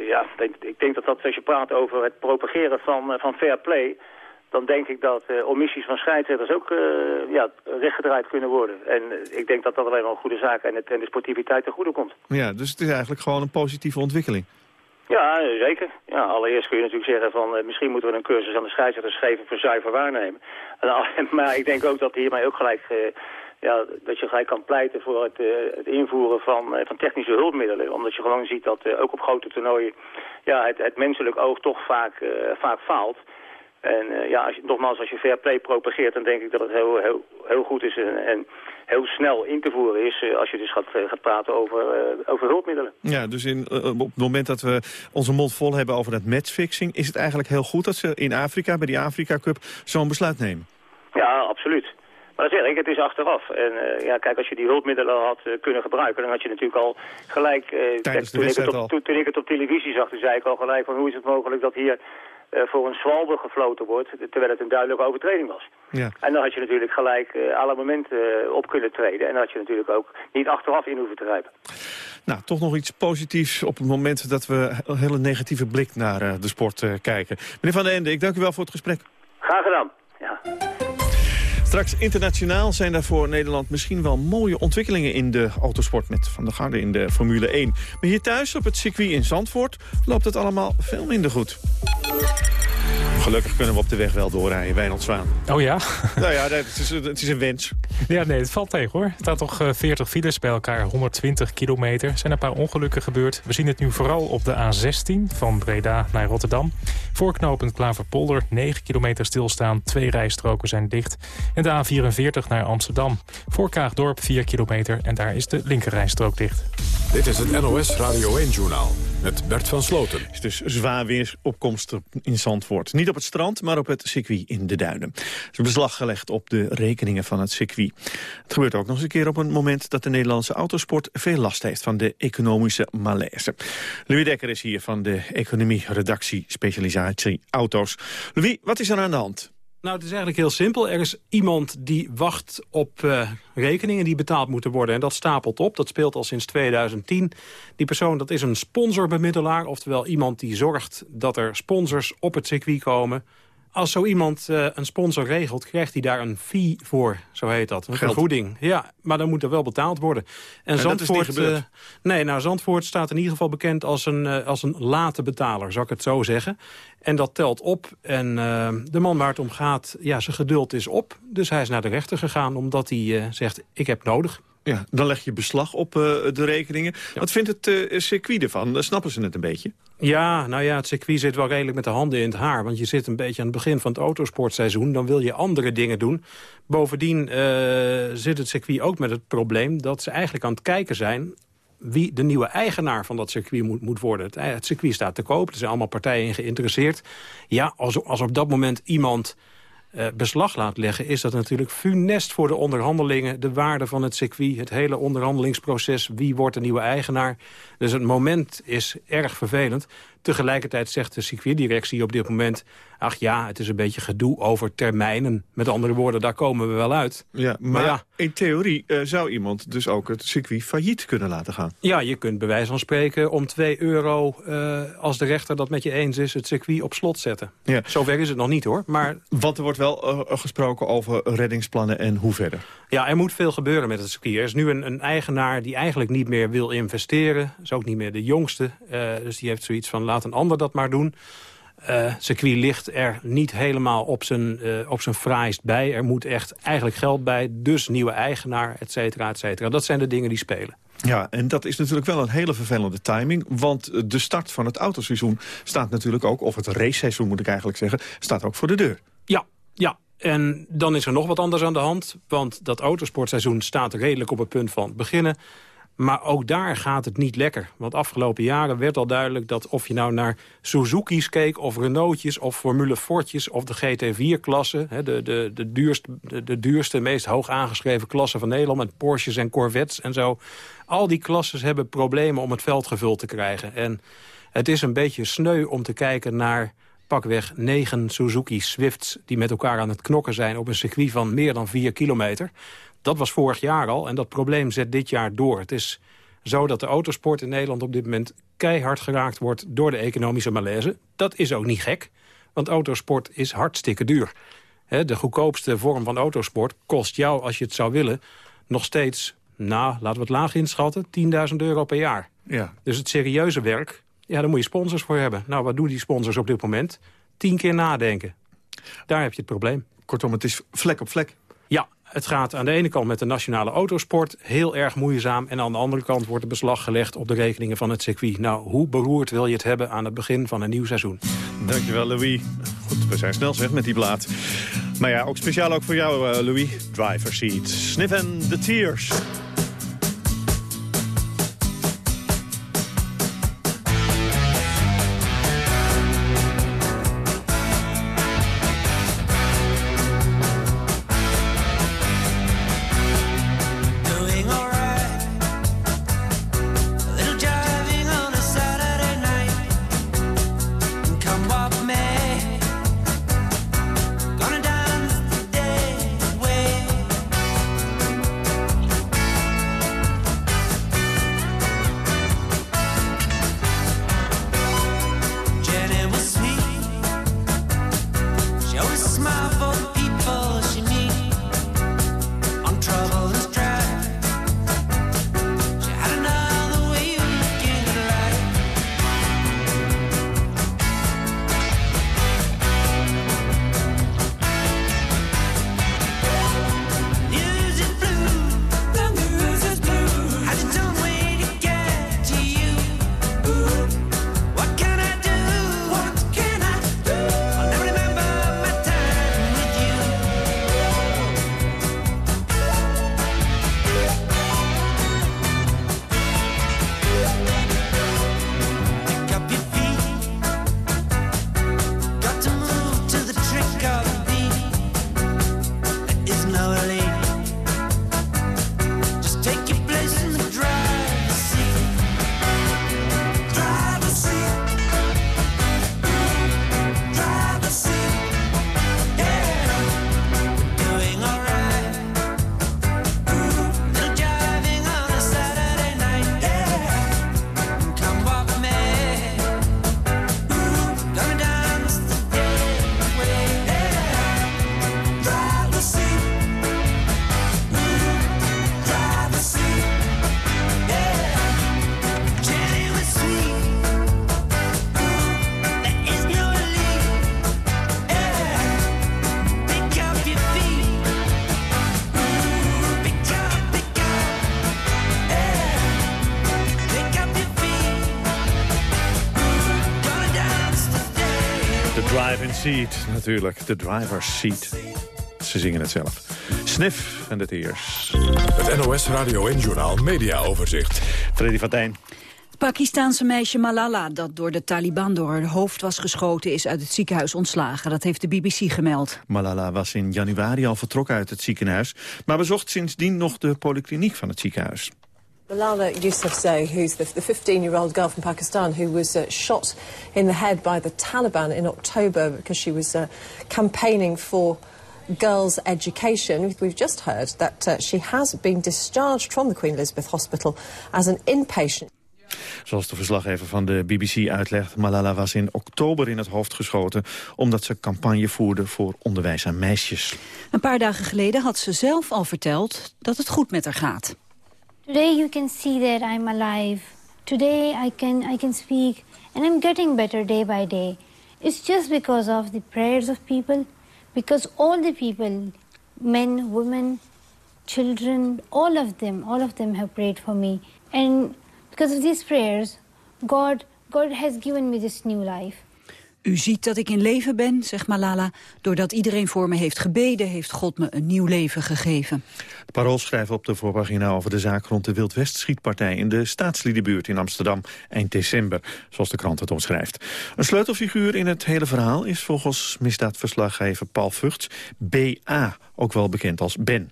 ja ik denk dat dat als je praat over het propageren van, van fair play dan denk ik dat uh, omissies van scheidsrechters ook uh, ja, rechtgedraaid kunnen worden. En ik denk dat dat alleen wel een goede zaak en, het, en de sportiviteit ten goede komt. Ja, dus het is eigenlijk gewoon een positieve ontwikkeling. Ja, zeker. Ja, allereerst kun je natuurlijk zeggen van misschien moeten we een cursus aan de scheidsrechters geven voor zuiver waarnemen. En, maar ik denk ook dat hiermee ook gelijk ja, dat je gelijk kan pleiten voor het, uh, het invoeren van, van technische hulpmiddelen. Omdat je gewoon ziet dat ook op grote toernooien ja, het, het menselijk oog toch vaak, vaak faalt. En ja, als je, nogmaals, als je fair play propageert, dan denk ik dat het heel, heel, heel goed is en, en heel snel in te voeren is als je dus gaat, gaat praten over, over hulpmiddelen. Ja, dus in, op het moment dat we onze mond vol hebben over dat matchfixing, is het eigenlijk heel goed dat ze in Afrika, bij die Afrika Cup, zo'n besluit nemen? Ja, absoluut. Maar dat zeg ik, het is achteraf. En uh, ja, kijk, als je die hulpmiddelen had uh, kunnen gebruiken, dan had je natuurlijk al gelijk... Uh, Tijdens toen, ik het al. op, toen, toen, ik het op televisie zag, toen zei ik al gelijk van hoe is het mogelijk dat hier voor een zwalbe gefloten wordt, terwijl het een duidelijke overtreding was. Ja. En dan had je natuurlijk gelijk alle momenten op kunnen treden. En dan had je natuurlijk ook niet achteraf in hoeven te grijpen. Nou, toch nog iets positiefs op het moment dat we een hele negatieve blik naar de sport kijken. Meneer Van den Ende, ik dank u wel voor het gesprek. Graag gedaan. Ja. Straks internationaal zijn daar voor Nederland misschien wel mooie ontwikkelingen in de autosport met Van der Garde in de Formule 1. Maar hier thuis op het circuit in Zandvoort loopt het allemaal veel minder goed. Gelukkig kunnen we op de weg wel doorrijden, Wijnald Zwaan. Oh ja? Nou ja, het is, het is een wens. Ja, nee, het valt tegen hoor. Er staat toch 40 files bij elkaar, 120 kilometer. Er zijn een paar ongelukken gebeurd. We zien het nu vooral op de A16 van Breda naar Rotterdam. Voorknopend Klaverpolder, 9 kilometer stilstaan. Twee rijstroken zijn dicht. En de A44 naar Amsterdam. Voor Kaagdorp 4 kilometer en daar is de linkerrijstrook dicht. Dit is het NOS Radio 1-journaal met Bert van Sloten. Het is dus zwaar weer opkomst in Zandvoort. Niet op het strand, maar op het circuit in de Duinen. Er is beslag gelegd op de rekeningen van het circuit. Het gebeurt ook nog eens een keer op een moment dat de Nederlandse autosport veel last heeft van de economische malaise. Louis Dekker is hier van de economie-redactie specialisatie auto's. Louis, wat is er aan de hand? Nou, het is eigenlijk heel simpel. Er is iemand die wacht op uh, rekeningen die betaald moeten worden. En dat stapelt op. Dat speelt al sinds 2010. Die persoon, dat is een sponsorbemiddelaar. Oftewel iemand die zorgt dat er sponsors op het circuit komen. Als zo iemand uh, een sponsor regelt, krijgt hij daar een fee voor, zo heet dat. Een vergoeding. Ja, maar dan moet er wel betaald worden. En, En dat is niet gebeurd? uh, nee, nou, Zandvoort staat in ieder geval bekend als een, uh, als een late betaler, zou ik het zo zeggen. En dat telt op. En de man waar het om gaat, ja, zijn geduld is op. Dus hij is naar de rechter gegaan, omdat hij zegt, ik heb nodig. Ja, dan leg je beslag op uh, de rekeningen. Wat vindt het uh, circuit ervan? Snappen ze het een beetje? Ja, nou ja, het circuit zit wel redelijk met de handen in het haar. Want je zit een beetje aan het begin van het autosportseizoen. Dan wil je andere dingen doen. Bovendien uh, zit het circuit ook met het probleem... dat ze eigenlijk aan het kijken zijn wie de nieuwe eigenaar van dat circuit moet, moet worden. Het, het circuit staat te koop, er zijn allemaal partijen in geïnteresseerd. Ja, als, als op dat moment iemand uh, beslag laat leggen... is dat natuurlijk funest voor de onderhandelingen... de waarde van het circuit, het hele onderhandelingsproces... wie wordt de nieuwe eigenaar. Dus het moment is erg vervelend. Tegelijkertijd zegt de circuitdirectie op dit moment... ach ja, het is een beetje gedoe over termijnen. Met andere woorden, daar komen we wel uit. Ja, maar, maar ja, in theorie uh, zou iemand dus ook het circuit failliet kunnen laten gaan. Ja, je kunt bij wijze van spreken om 2 euro... Uh, als de rechter dat met je eens is, het circuit op slot zetten. Ja. Zover is het nog niet hoor. Maar... Want er wordt wel uh, gesproken over reddingsplannen en hoe verder. Ja, er moet veel gebeuren met het circuit. Er is nu een, een eigenaar die eigenlijk niet meer wil investeren. Is ook niet meer de jongste. dus die heeft zoiets van laat een ander dat maar doen. Uh, circuit ligt er niet helemaal op zijn, uh, op zijn fraaist bij. Er moet echt eigenlijk geld bij, dus nieuwe eigenaar, et cetera, et cetera. Dat zijn de dingen die spelen. Ja, en dat is natuurlijk wel een hele vervelende timing. Want de start van het autoseizoen staat natuurlijk ook... of het raceseizoen moet ik eigenlijk zeggen, staat ook voor de deur. Ja, ja. En dan is er nog wat anders aan de hand. Want dat autosportseizoen staat redelijk op het punt van beginnen. Maar ook daar gaat het niet lekker. Want afgelopen jaren werd al duidelijk dat of je nou naar Suzuki's keek... of Renaultjes of Formule Fortjes of de GT4-klasse... De, de, de, duurste, de, de duurste, meest hoog aangeschreven klasse van Nederland... met Porsches en Corvettes en zo. Al die klasses hebben problemen om het veld gevuld te krijgen. En het is een beetje sneu om te kijken naar pakweg negen Suzuki Swifts... die met elkaar aan het knokken zijn op een circuit van meer dan vier kilometer... Dat was vorig jaar al en dat probleem zet dit jaar door. Het is zo dat de autosport in Nederland op dit moment keihard geraakt wordt door de economische malaise. Dat is ook niet gek, Want autosport is hartstikke duur. de goedkoopste vorm van autosport kost jou, als je het zou willen... nog steeds, nou, laten we het laag inschatten, 10.000 euro per jaar. Ja. Dus het serieuze werk, ja, daar moet je sponsors voor hebben. Nou, wat doen die sponsors op dit moment? Tien keer nadenken. Daar heb je het probleem. Kortom, het is vlek op vlek. Ja, het gaat aan de ene kant met de nationale autosport heel erg moeizaam... en aan de andere kant wordt er beslag gelegd op de rekeningen van het circuit. Nou, hoe beroerd wil je het hebben aan het begin van een nieuw seizoen? Dankjewel, Louis. Goed, we zijn snel zeg met die blaad. Maar ja, ook speciaal ook voor jou, uh, Louis. Driver seat. Sniff and the tears. Seat, natuurlijk. De driver's seat. Ze zingen het zelf. Sniff en de Tears. Het NOS Radio en Journal Media Overzicht. Freddy van Tijn. Het Pakistaanse meisje Malala, dat door de Taliban door haar hoofd was geschoten, is uit het ziekenhuis ontslagen. Dat heeft de BBC gemeld. Malala was in januari al vertrokken uit het ziekenhuis, maar bezocht sindsdien nog de polykliniek van het ziekenhuis. Malala Yousafzai, who's the 15-year-old girl from Pakistan who was uh, shot in the head by the Taliban in October because she was uh, campaigning for girls' education. We've just heard that uh, she has been discharged from the Queen Elizabeth Hospital as an inpatient. Zoals de verslaggever van de BBC uitlegt... Malala was in oktober in het hoofd geschoten... omdat ze campagne voerde voor onderwijs aan meisjes. Een paar dagen geleden had ze zelf al verteld dat het goed met haar gaat. Today you can see that I'm alive. Today I can, I can speak and I'm getting better day by day. It's just because of the prayers of people, because all the people, men, women, children, all of them, all of them have prayed for me. And because of these prayers, God, God has given me this new life. U ziet dat ik in leven ben, zegt Malala. Doordat iedereen voor me heeft gebeden, heeft God me een nieuw leven gegeven. De Parool schrijft op de voorpagina over de zaak rond de Wildwest-schietpartij... in de staatsliedenbuurt in Amsterdam eind december, zoals de krant het omschrijft. Een sleutelfiguur in het hele verhaal is volgens misdaadverslaggever Paul Vugts... B.A., ook wel bekend als Ben.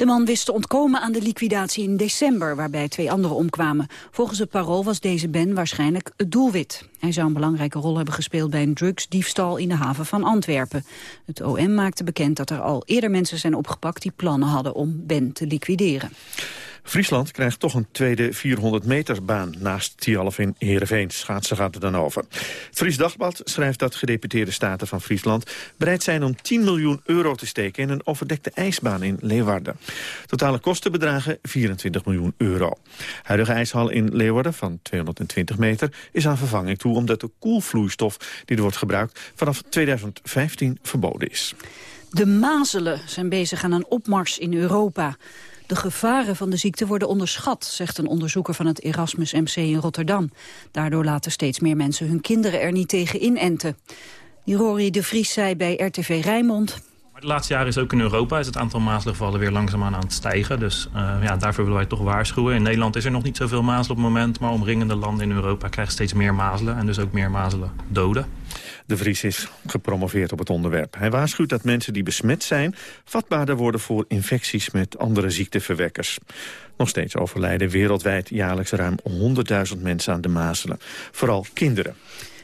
De man wist te ontkomen aan de liquidatie in december, waarbij twee anderen omkwamen. Volgens het parool was deze Ben waarschijnlijk het doelwit. Hij zou een belangrijke rol hebben gespeeld bij een drugsdiefstal in de haven van Antwerpen. Het OM maakte bekend dat er al eerder mensen zijn opgepakt die plannen hadden om Ben te liquideren. Friesland krijgt toch een tweede 400 metersbaan naast Tialf in Heerenveen. Schaatsen gaat er dan over. Het Fries Dagblad schrijft dat gedeputeerde staten van Friesland... bereid zijn om 10 miljoen euro te steken in een overdekte ijsbaan in Leeuwarden. Totale kosten bedragen 24 miljoen euro. Huidige ijshal in Leeuwarden van 220 meter is aan vervanging toe... omdat de koelvloeistof die er wordt gebruikt vanaf 2015 verboden is. De mazelen zijn bezig aan een opmars in Europa. De gevaren van de ziekte worden onderschat, zegt een onderzoeker van het Erasmus MC in Rotterdam. Daardoor laten steeds meer mensen hun kinderen er niet tegen inenten. Rory de Vries zei bij RTV Rijnmond... De laatste jaren is ook in Europa is het aantal mazelengevallen weer langzaamaan aan het stijgen. Dus uh, ja, daarvoor willen wij toch waarschuwen. In Nederland is er nog niet zoveel mazelen op het moment, maar omringende landen in Europa krijgen steeds meer mazelen en dus ook meer mazelen doden. De Vries is gepromoveerd op het onderwerp. Hij waarschuwt dat mensen die besmet zijn... vatbaarder worden voor infecties met andere ziekteverwekkers. Nog steeds overlijden wereldwijd jaarlijks ruim 100.000 mensen aan de mazelen. Vooral kinderen.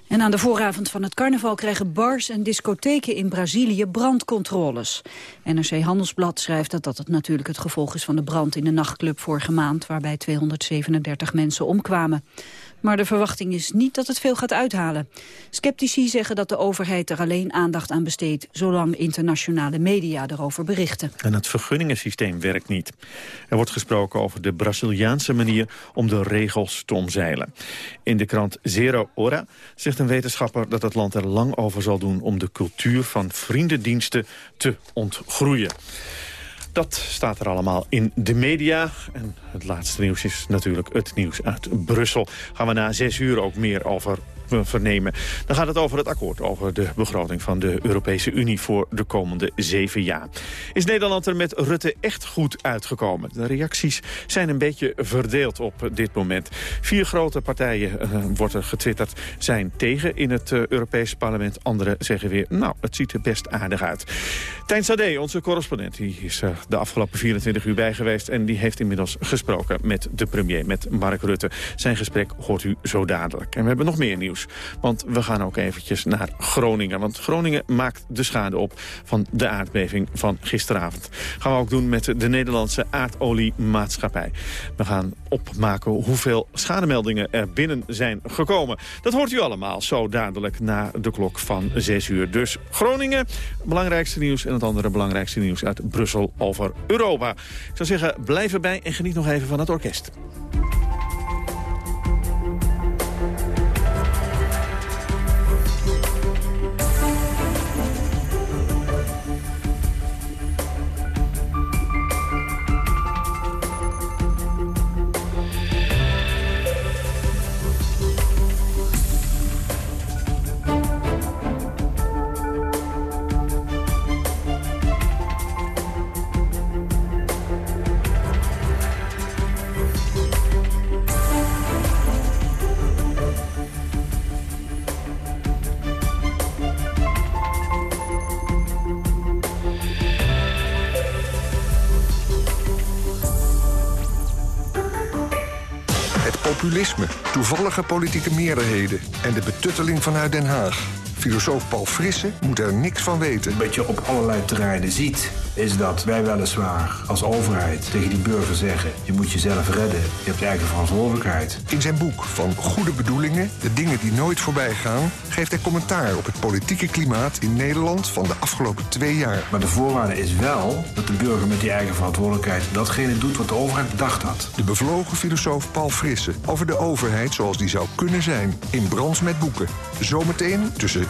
En aan de vooravond van het carnaval krijgen bars en discotheken in Brazilië brandcontroles. NRC Handelsblad schrijft dat dat het natuurlijk het gevolg is van de brand in de nachtclub vorige maand, waarbij 237 mensen omkwamen. Maar de verwachting is niet dat het veel gaat uithalen. Sceptici zeggen dat de overheid er alleen aandacht aan besteedt... zolang internationale media erover berichten. En het vergunningensysteem werkt niet. Er wordt gesproken over de Braziliaanse manier om de regels te omzeilen. In de krant Zero Hora zegt een wetenschapper dat het land er lang over zal doen... om de cultuur van vriendendiensten te ontgroeien. Dat staat er allemaal in de media. En het laatste nieuws is natuurlijk het nieuws uit Brussel. Gaan we na zes uur ook meer over vernemen. Dan gaat het over het akkoord over de begroting van de Europese Unie voor de komende zeven jaar. Is Nederland er met Rutte echt goed uitgekomen? De reacties zijn een beetje verdeeld op dit moment. Vier grote partijen, uh, wordt er getwitterd, zijn tegen in het uh, Europese parlement. Anderen zeggen weer, nou, het ziet er best aardig uit. Tijn Sade, onze correspondent, die is er de afgelopen 24 uur bij geweest... en die heeft inmiddels gesproken met de premier, met Mark Rutte. Zijn gesprek hoort u zo dadelijk. En we hebben nog meer Want we gaan ook eventjes naar Groningen. Want Groningen maakt de schade op van de aardbeving van gisteravond. Gaan we ook doen met de Nederlandse aardoliemaatschappij. We gaan opmaken hoeveel schademeldingen er binnen zijn gekomen. Dat hoort u allemaal zo dadelijk na de klok van 6 uur. Dus Groningen, belangrijkste nieuws en het andere belangrijkste nieuws uit Brussel over Europa. Ik zou zeggen, blijf erbij en geniet nog even van het orkest. Toevallige politieke meerderheden en de betutteling vanuit Den Haag. Filosoof Paul Frisse moet er niks van weten. Wat je op allerlei terreinen ziet, is dat wij weliswaar als overheid tegen die burger zeggen... je moet jezelf redden, je hebt eigen verantwoordelijkheid. In zijn boek Van Goede Bedoelingen, de dingen die nooit voorbij gaan... geeft hij commentaar op het politieke klimaat in Nederland van de afgelopen twee jaar. Maar de voorwaarde is wel dat de burger met die eigen verantwoordelijkheid... datgene doet wat de overheid bedacht had. De bevlogen filosoof Paul Frisse over de overheid zoals die zou kunnen zijn... in Brands met Boeken. Zometeen tussen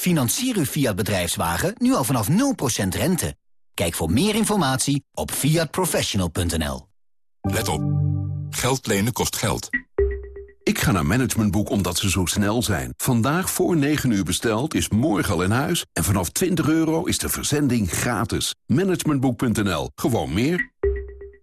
Financier uw Fiat bedrijfswagen nu al vanaf 0% rente. Kijk voor meer informatie op fiatprofessional.nl. Let op. Geld lenen kost geld. Ik ga naar Managementboek omdat ze zo snel zijn. Vandaag voor 9 uur besteld is morgen al in huis. En vanaf 20 euro is de verzending gratis. Managementboek.nl. Gewoon meer.